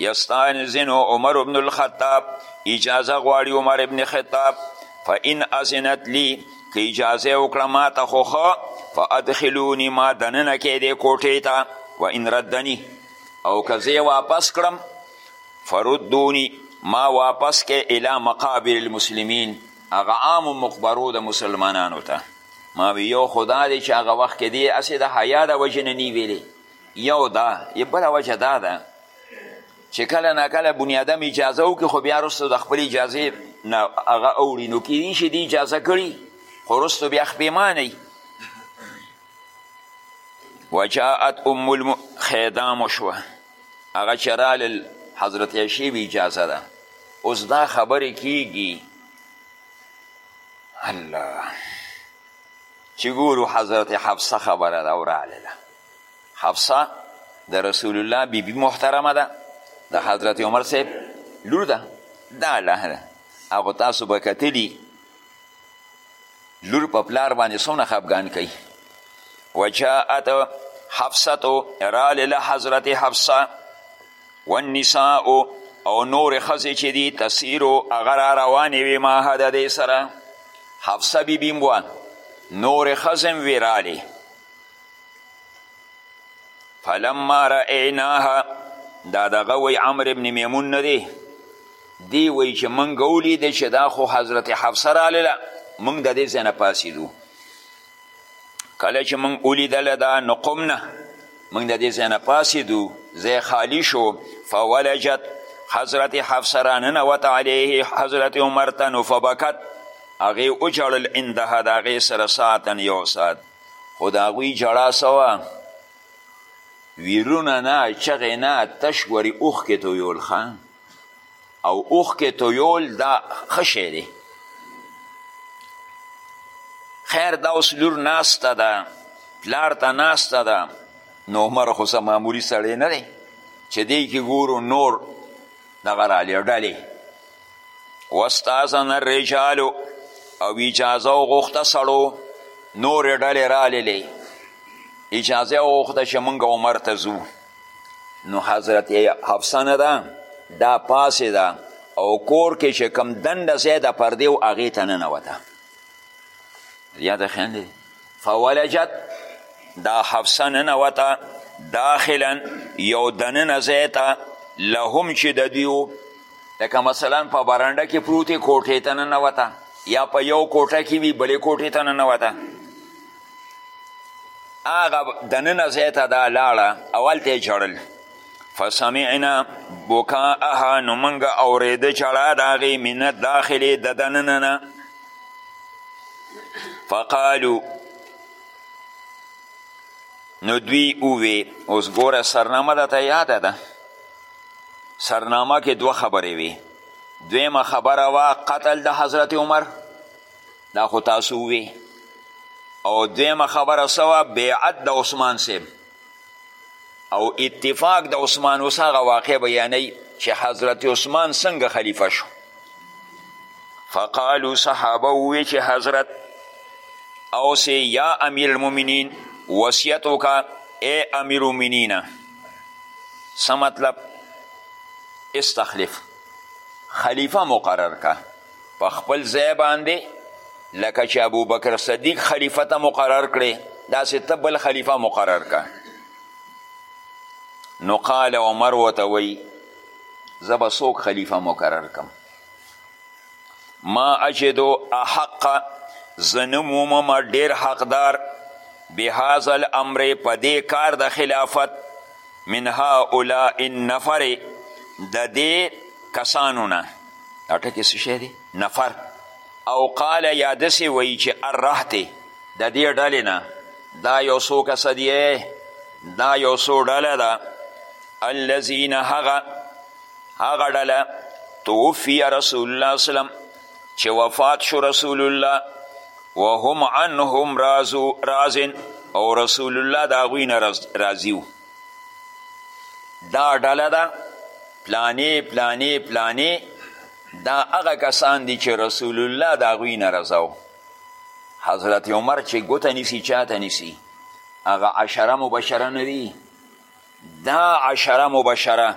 یستانزن عمر بن الخطاب اجازه غواړي عمر ابن خطاب فان اذنت لی که اجازه وکړه ما ته خو ښه فادخلوني ما دننه کې دې کوټې ته وان ردني او که زه واپس کړم فردونی ما واپس که الی مقابر المسلمین هغه عامو مقبرو د مسلمانانو ته ما وی یو خدا دی چې هغه وخت کې دی هسې د حیا د وجې نه نی ویلې یو دا بله وجه دا ده چې کله نا کله بنیادم اجازه وکړي خو بیا وروسته د خپل اجازې نه هغه اوړي نو کیدی شي دی اجازه کړي خو وروسته بیا خپېمانه وجاءت ام الم خیدام شوه هغه چې رالل حضرت عایشې وی اجازه ده اوس دا خبرې کیږي الله چې ګورو حضرت حفصه خبره ده او رالله حفصه د رسول الله بیبي بی محترمه ده د حضرت عمر صاحب لور ده دا لهره هغه تاسو به کتلی لور په پلار باندې څونه خفګان کوي وجاءت حفصه رال له حضرت حفصه والنساء او نور خزې چې دي تسیرو هغه را روانې وې ماهه د دې سره حفصه بیبي هم وه نورې ښځې هم وې رالې فلما رأیناها دا دغه وی عمر ابن میمون نه دی دی وایي چې موږ ولیده چې دا خو حضرت حفصه رالله موږ د دې ځای نه پاڅېدو کله چې موږ ولیدله دا نو قمنه موږ د دې ځای نه پاڅېدو ځای خالی شو فولجت حضرت حفصه راننوت علیه حضرت عمر ته نو فبکت هغې وژړل عندها د هغې سره ساعتا یو ساعت خو د هغوی ژړا څه وه ویرونه نه چغې نه تش ورې اوښکې تویول ښه او اوښکې تویول دا ښه شی دی خیر دا اوس لور ناسته ده پلار ته ناسته ده نو عمر خو څه معمولي سړی نه دی چې دی کې ګورو نور دغه رالی ډلې واستاذن الرجال او اجازه وغوښته سړو نورې ډلې راللې اجازه وغوښته چې موږ عمر ته ځو نو حضرت حفصه نه ده دا پاسې ده او کور کې چې کم دنده ځای د پردې و هغې ته ننوته یاد خیال دی فولجت دا حفصه ننوته داخلا یو دننه ځای ته لهم چې د دوی و لکه مثلا په برنډه کې پروتې کوټې ته ننوته یا په یو کوټه کې وي بلې کوټې ته ننوته هغه دننه ځای ته دا لاړه او هلته یې ژړل فسمعنا بکاءها نو موږ اورېده ژړا د هغې من الداخلې د دننه نه فقالو نو دوی اووې اوس ګوره سرنامه درته یاده ده سرنامه کې دوه خبرې وي دویمه خبره وه قتل د حضرت عمر دا خو تاسو ووی او دویمه خبره سوا بیعت د عثمان صاحب او اتفاق د عثمان اوس هغه واقع بیانوي چې حضرت عثمان څنګه خلیفه شو فقالو صحابه ووی چې حضرت اوس یا امیر المؤمنین وصیت وکړه ای امیر المؤمنینه څه مطلب استخلف خلیفه مقرر که په خپل ځای باندې لکه چې ابوبکر صدیق خلیفه ته مقرر کړې داسې ته بل خلیفه مقرر که نو قال عمر ورته وایي زه به څوک خلیفه مقرر کم ما اجدو احق زه نه مومم ډېر حقدار بهذا الامر په دې کار د خلافت من هؤلاء النفر د دې کسانو نه دا ټکی څه شی دی نفر او قال یا داسې وایي چې الرهتې د دې ډلې نه دا یو څو کسه دی دا یو څو ډله ده الذین هغه هغه ډله توفی رسول الله وسلم چې وفات شو رسول الله وهم عنهم رازو رازن او رسول الله د هغوی نه راضي دا ډله ده پلانی پلانی پلانی دا هغه کسان دي چې رسول الله د هغوی نه رضاو حضرت عمر چې ګوته نیسي چاته نیسي هغه عشره مبشره نه دي دا عشره مبشره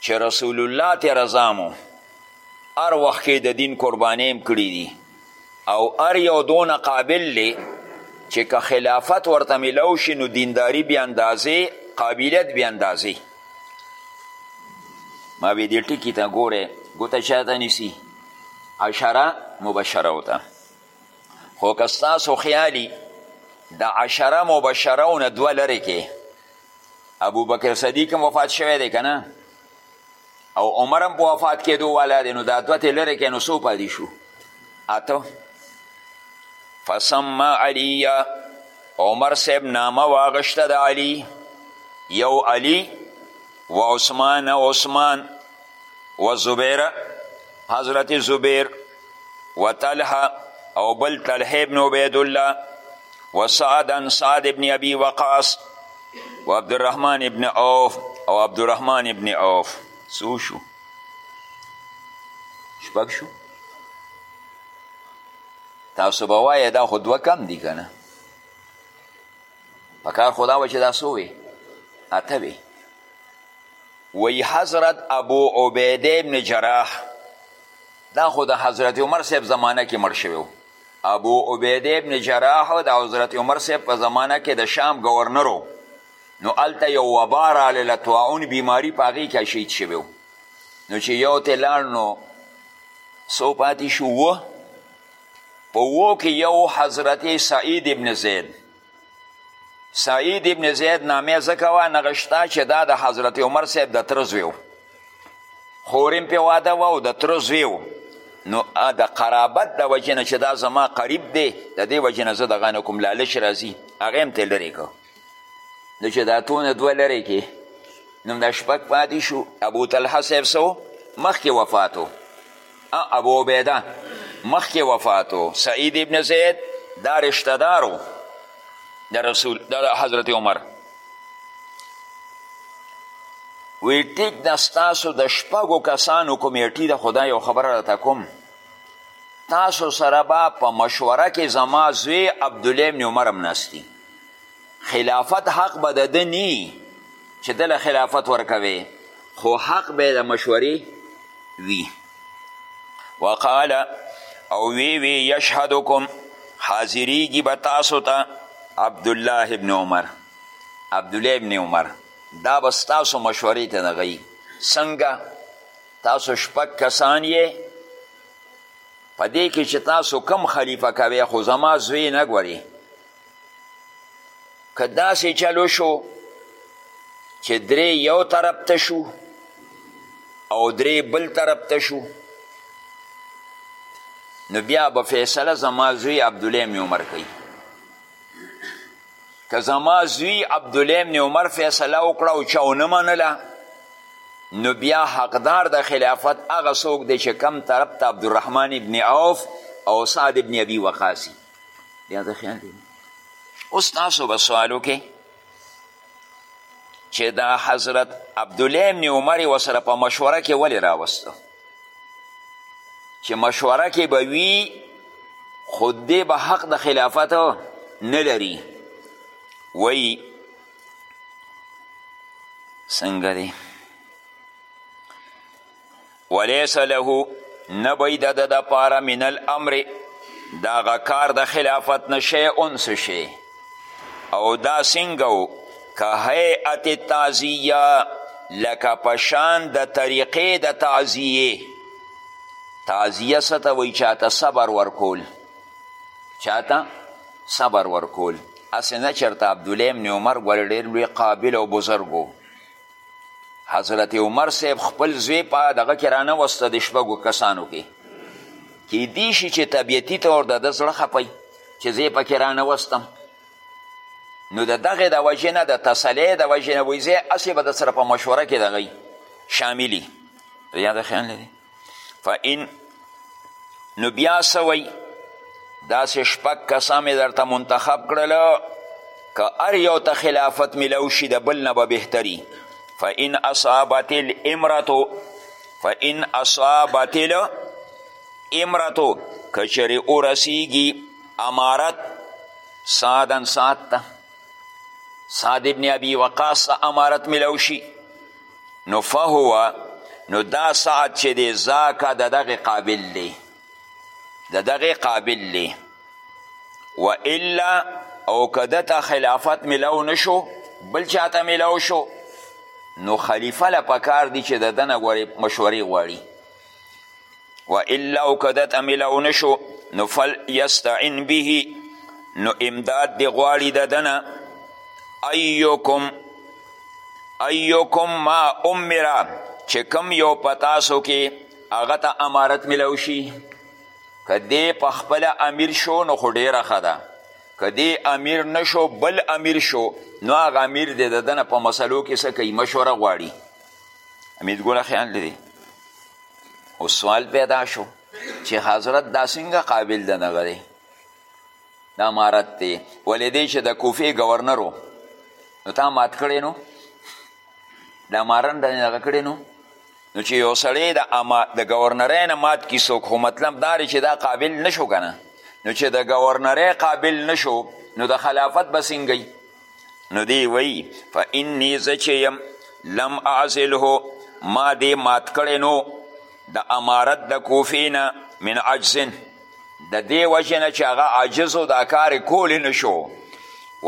چې رسول الله ته رضامو هر وخت کې د دین قربانۍ هم کړي دي او هر یو دونه قابل دی چې که خلافت ورته ملو شي نو دینداری بې اندازې قابلیت بې اندازې ما وی دې ټکي ته ګوره ګوته چاته نیسي عشره مبشره وته خو که ستاسو خیالي د عشره مبشرو نه دوه لرې کې ابوبکر صدیق هم وفات شوی دی که نه او عمر هم په وفات کېدو والا دی نو دا دوه تې لرې کړې نو څو پاتې شو اته فسما علی عمر صاحب نامه واغشته د علی یو علی و عثمان عثمان و زبیر حضرت زبیر وطلحه او بل طلحه ابن عبیدالله وسعدا سعد ابن ابي وقاص وعبدالرحمن ابن عوف او عبدالرحمن ابن عوف څو شو شپږ شو تاسو به وایې دا خو دوه کم دي که نه په کار خو دا وه چې دا څو وې اته وې وی حضرت ابو عبیده ابن جراح دا خو د حضرت عمر صاحب زمانه کې مړ شوی ابو عبیده ابن جراح د حضرت عمر صاحب په زمانه کې د شام گورنر نو هلته یو وبا راغله طاعون بیماري په هغې کې شهید شوی نو چې یو ته لاړ نو څو پاتې شو اووه په اوو کې یو حضرت سعید ابن زید سعید ابن زید نامه ځکه وه نغشته چې دا د حضرت عمر صاحب د تره زوی خورم پې واده وه او د تره زوی نو د قرابت د وجې نه چې دا زما قریب دی د دې وجې نه زه دغه نه کوم لالش راځي هغه هم ترې لرې کړو نو چې دا تونه دوه لرې کې نو دا شپږ پاتې شو ابو طلحه صاحب څه مخکې وفات و ابو عبیده مخکې وفات و سعید ابن زید دا رشته دار و د رسول د حضرت عمر وی ټیک د ستاسو د شپږو کسانو کمیټي د خدای یو خبره راته کوم تاسو سره به په مشوره کې زما زوی عبدالله ابن عمر هم ناستی خلافت حق به د ده نی چې ده له خلافت ورکوي خو حق به د مشورې وي وقال او وی وی یشهدکم حاضریږي به تاسو ته عبدالله ابن عمر عبدالله ابن عمر دا به ستاسو مشورې ته نغی څنګه تاسو شپږ کسان یې په دې کې چې تاسو کم خلیفه کوئ خو زما زوی نه ګوري که داسې چلو شو چې درې یو طرف ته شو او درې بل طرف ته شو نو بیا به فیصله زما زوی عبدالله ابن عمر کوي که زما زوی عبدالله ابن عمر فیصله وکړه او چا ونه منله نو بیا حقدار د خلافت هغه څوک دی چې کم طرف ته عبدالرحمن ابن عوف او سعد ابن ابي وقاصي بیا د خیال دی اوس تاسو به سوال وکړئ چې دا حضرت عبدالله ابن عمر یې ورسره په مشوره کې ولې راوسته چې مشوره کې به وي خو دې به حق د خلافت نه لري وایي څنګه دی ولیس له نه به د ده دپاره من الامر د هغه کار د خلافت نه شیئن څه شی او دا څنګه و که هیئت تعزیه لکه په شان د طریقې د تعزیې تعزیه څه ته وایي چاته صبر ورکول چاته صبر ورکول هسې نه چېرته عبدالله ابن عمر ګورې ډېر لوی قابل او بزرګ و حضرت عمر صاحب خپل زوی په دغه کې رانه وسته د شپږو کسانو کې کیدی شي چې طبیعتي طور د ده زړه خپی چې زه یې پکې رانه وستم نو د دغې د وجې نه د تسلۍ د وجې نه وایي زه هسې به د سره په مشوره کې دغی شاملي یاده خیال لري فان نو بیا سوی داسې شپږ کسان مې درته منتخب کړلو که هر یو ته خلافت میلاو شي د بل نه به بهتري فان اصابت الامرتو فان اصابت الامرتو که چېرې ورسیږي امارت سادن ساد ته سعد ابن ابي وقاص امارت ملو شي نو فهو نو دا ساعت چې دی ذاکه د دغه قابل دی د دغه قابل دی و الا او که ده ته خلافت ملاو نشو بل چاته ملاو شو نو خلیفه له پکار دی چې د دنه مشورې غواړي و الا او که دته ملاو نشو نو فل یستعن به نو امداد دی غواړي د دنه ایوکم ایوکم ما امرا چې کم یو په تاسو کې هغه ته امارت ملاو شي که دی په خپل امیر شو نو خو ډیره ښه ده که دی امیر نشو بل امیر شو نو هغه امیر دی د دنه په مسلو کې څه کوي مشوره غواړي امیدګله خیال لري او سوال پیدا شو چې حضرت دا څنګه قابل د نغه دی دا امارت دی ولې دی چې د کوفې ګورنر و نو تا مات کړی نو د امارن د نغه کړی نو نو چې یو سړی د اما د ګورنرۍ نه مات کی څوک خو مطلب دا چې دا قابل نشو کنه نو چې د ګورنرۍ قابل نشو نو د خلافت به څنګه نو دی وی فانی زه چې یم لم اعزله ما دې مات کړی نو د امارت د کوفې نه من عجزن د دې وجې نه چې هغه عاجز و دا کار یې کولی نه شو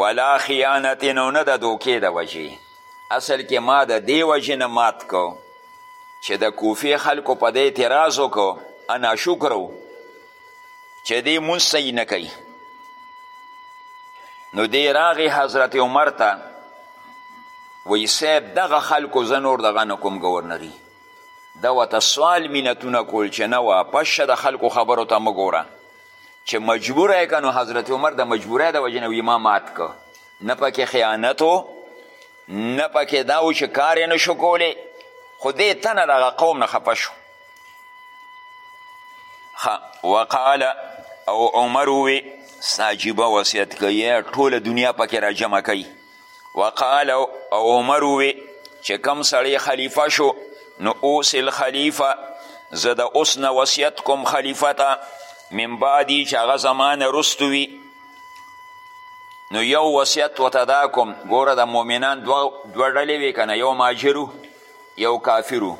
ولا خیانت نو نه د دوکې د وجې اصل کې ما د دې وجې نه مات کو چې د کوفې خلکو په دې اعتراض وکړو انا شکر چې دی مونځ صحیح نه کوي نو دی راغی حضرت عمر ته وی صاحب دغه خلکو زه نور دغه نه کوم ګورنري ده ورته سوال مینتونه کول چې نه واپس شه د خلکو خبرو ته مه ګوره چې مجبور یې که نو حضرت عمر د مجبورۍ د وجې نه وي ما مات که نه پکې خیانت و نه پکې دا و چې کار یې نه شو کولی خو دې تنه دغه قوم نه خفه شو وقال او عمر وی ساجیبه وصیت کوي ټوله دنیا پکې را جمع کوي وقال او عمر وی چې کم سړی خلیفه شو نو اوس الخلیفه زه د اوس نه وصیت کوم خلیفه ته من بعدي چې هغه زمانه رستو وي نو یو وصیت ورته دا کوم ګوره د مؤمنان دوه ډلې وې که نه یو ماجرو یو کافرو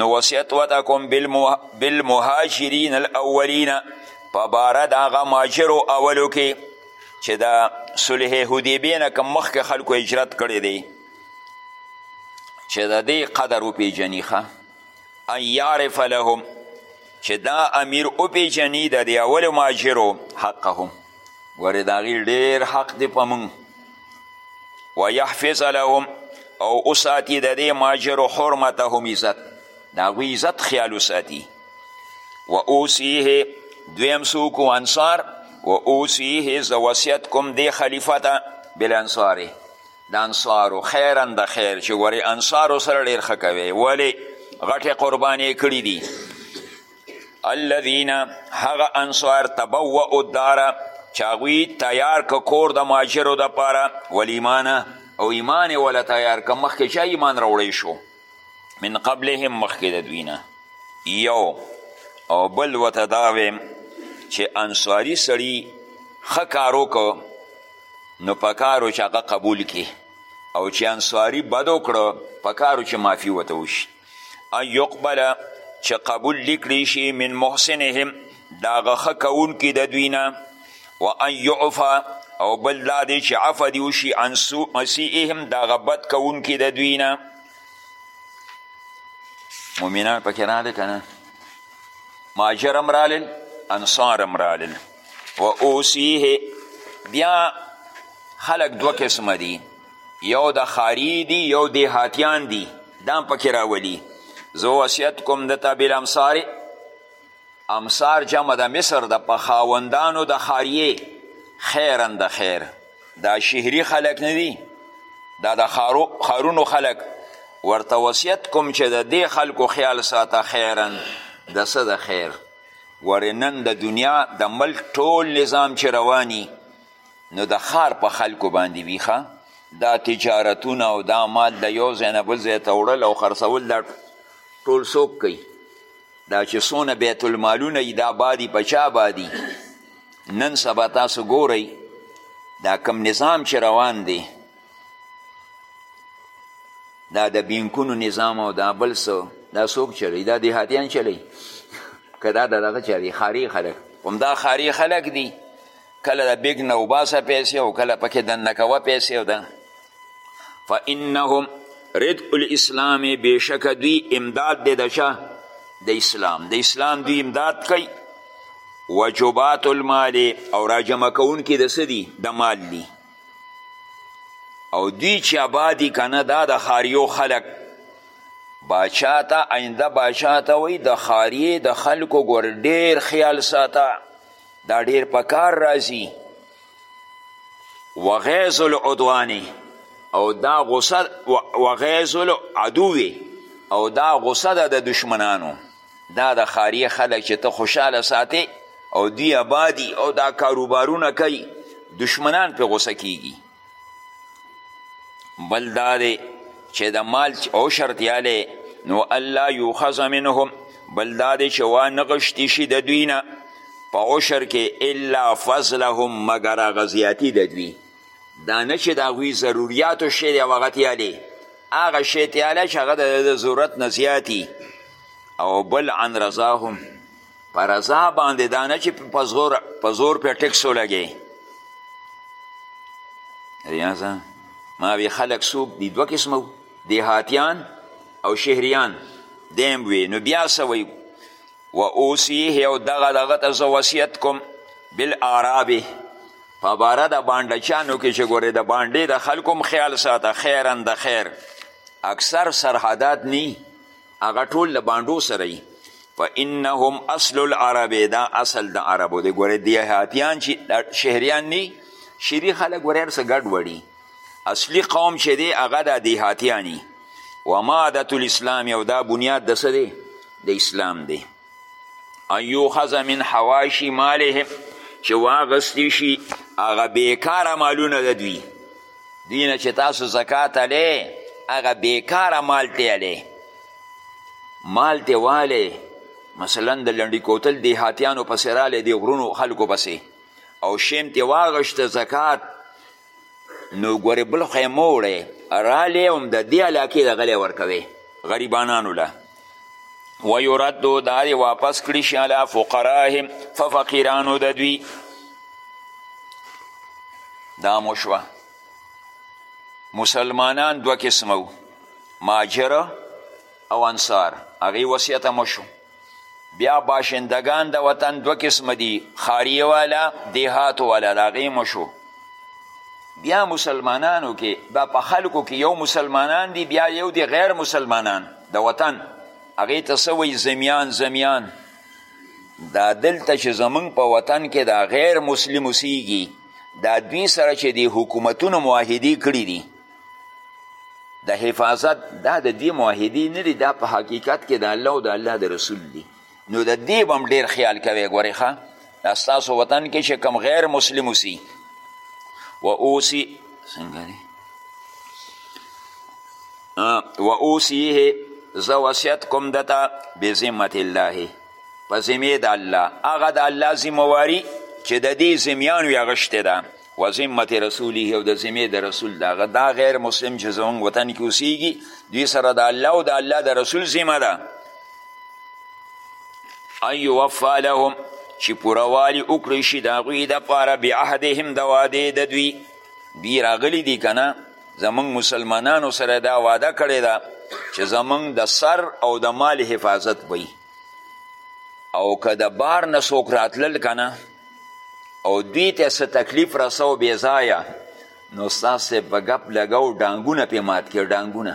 نو وصیت وته کوم بالمهاجرین الاولین په باره د هغه مهاجرو اولو کې چې د صلح حدیبې نه کوم مخکې خلکو هجرت کړی دی چې د دې قدر وپېژني ښه ان یعرف لهم چې دا امیر وپېژني د دې اولو مهاجرو حقهم ګورې د هغوی ډېر حق دی په موږ ویحفظ لهم او وساتي د دې ماجرو حرمتهم عزت د هغوی عزت خیال وساتي و اوسیه دویم څوک انصار و اوسیه زه وصیت کوم دې خلیفه ته بالانصاره د انصارو خیرا د خیر چې ورې انصارو سره ډېر ښه کوي ولې غټې قربانې کړي دي الذین هغه انصار تبوأ الدار چې هغوی تیار که کور د مهاجرو دپاره ولیمانه او ایمان یې وله تیار که مخکې چا ایمان راوړی شو من قبلهم مخکې د دوی نه یو او بل ورته دا ویم چې انصاري سړي ښه کار وکړو نو په کارو چې هغه قبول کړي او چې انصاري بد وکړو په کارو چې معافي ورته وشي ان یقبل چې قبول لیکلی شي من محسنهم د هغه ښه کوونکي د دوی نه و ان یعفه او بل دا دی چې عفه دې وشي عن مسیئهم د هغه بد کوونکي د دوی نه مؤمنان پکې راغلي که نه مهاجر هم رالل انصار هم رالل و اوسیه بیا خلق دو قسمه دي یو د ښاري دي یو دیهاتیان دي دا هم پکې راولي زه وصیت کوم ده ته بالامصار امصار جمع د مصر ده په خاوندانو د ښاریې خیرا د خیر دا شهري خلک نه دي دا د ښارونو خلک ورته وصیت کوم چې د دې خلکو خیال ساته خیرا د څه د خیر ورې نن د دنیا د ملک ټول نظام چې رواني نو د ښار په خلکو باندې وي ښه دا تجارتونه او دا مال د یو ځای نه بل ځای ته وړل او خرڅول دا ټول څوک کوي دا چې څونه بیت المالونه یي دا بادي په چا بادي نن سبا تاسو ګورئ دا کم نظام چې روان دی دا د بینکونو نظام او دا بل څه دا څوک چلی دا دیهاتیان چلی که دا د دغه چلی ښاري خلک همدا ښاري خلک دي کله د بیګ نه وباسه پیسې او کله پکې دننه کوه پیسې او دننه فانهم رد الاسلام بېشکه دوی امداد دی د چا د اسلام د اسلام دوی امداد کوي وجبات المال او راجمع کوونکي د څه دي د مال دي او دوی چې آبادي که نه دا د ښاریو خلک باچا ته آینده باچا ته وایي د ښاریې د خلکو ګور ډېر خیال ساته دا ډیر په کار راځي وغیظ العدوان او دا غصه وغیظ العدو او دا غصه ده د دشمنانو دا د خاریه خلک چې ته خوشحاله ساتې او دوی آبادي او دا کاروبارونه کوي دشمنان پې غصه کیږي بل دا دی چې د مال عشر تیالی نو الله یوخذ منهم بل دا دی چې وانغشتي شي د دوی نه په عشر کې الا فضلهم مګر هغه زیاتي د دوی دا نه چې د هغوی ضروریاتو شی دی او هغه تیالی هغه شی تیالی چې هغه د ضرورت نه زیاتي او بل عن رضاهم په رضا باندې دا نه چې په زور په زور پې ټکس ولګې ریاضه ما وی خلک څوک دي دوه قسمه دیهاتیان او شهریان دیم وی نو بیا څه وی و اوسیه او دغه دغه ته زه وصیت کوم بالاعرابې په باره د بانډچانو کې چې ګورې د بانډې د خلکو هم خیال ساته خیرن د خیر اکثر سرحدات نی هغه ټول له بانډو سره یي فانهم اصل العرب دا اصل د عربو دی ګوره دیهاتیان چې شهریان نی شهري خلک ګوره هر څه ګډ وړي اصلي قوم چې دی هغه دا دیهاتیانی و مادت الاسلام او دا بنیاد د څه دی د اسلام دی ان یوخذ من حواشی مالهم چې واغستی شي هغه بیکاره مالونه د دوی دوی نه چې تاسو زکات الی هغه بیکاره مال تی الی مال تی والی مثلا د لنډی کوتل دیهاتیانو پسې رالی د غرونو خلکو پسې او شیم تی واغشته زکات نو ګورې بل خو یې مه وړی رالی هم د دې علاقې دغه لی ورکوې غریبانانو له ویردو دا دې واپس کړي شي علی فقراهم په فقیرانو د دوی دا مو شوه مسلمانان دوه قسمه ماجر او انصار هغې وصیت هم وشو بیا باشندګان د وطن دوه قسمه دي ښاریه والا دیهات والا د هغې مو شو بیا مسلمانانو کې دا په خلکو کې یو مسلمانان دي بیا یو دي غیر مسلمانان د وطن هغې ته څه وایي زمیان زمیان دا دلته چې زمونږ په وطن کې دا غیر مسلم اوسیږي دا دوی سره چې د حکومتونو معاهدې کړي دي د حفاظت دا د دې معاهدې نه دي دا په حقیقت کې د الله او د الله د رسول دي نو د دې به هم ډېر خیال کوی ګورې ښه دا ستاسو وطن کې چې کوم غیر مسلم اوسي و اوسي څنګه دی و اوسیه زه وصیت کوم دته بذمت الله په ذمې د الله هغه د الله ذمواري چې د دې ذمیان وي هغه شته ده و ذمت رسوله او د ذمې د رسول د هغه دا غیر مسلم چې زموږ وطن کې اوسیږي دوی سره د الله او د الله د رسول ذمه ده ان یوفا لهم چې پوروالي وکړی شي د هغوی دپاره بعهدهم د وعدې د دوی دوی راغلي دي که نه زموږ مسلمانانو سره دا وعده کړې ده چې زموږ د سر او د مال حفاظت وي او که د بار نه څوک راتلل که نه او دوی ته څه تکلیف رسو بې ځایه نو استاد صاحب په ګپ لګو ډانګونه پې مات کړي ډانګونه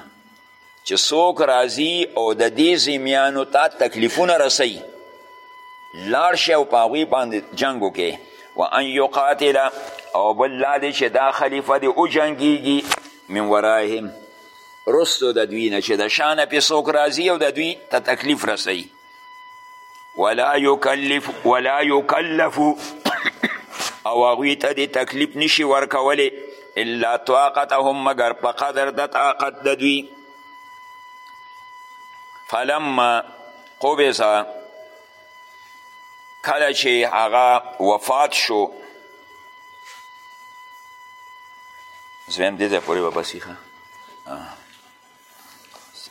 چې څوک راځي او د دې زمیانو ته تکلیفونه رسوي لاړ شي او په هغوی باندې جنګ وکړي و ان یقاتل او بل دا دی چې دا خلیفه دې وجنګېږي من ورایهم رستو د دوی نه چې د شانه پې څوک راځي او د دوی ته تکلیف رسوي ولا یکلف ولا یکلف او هغوی ته دې تکلیف نشي ورکولی الا طاقتهم مګر په قدر د طاقت د دوی فلما قبض کله چې هغه وفات شو زویم دې ځای پورې به بسي ښه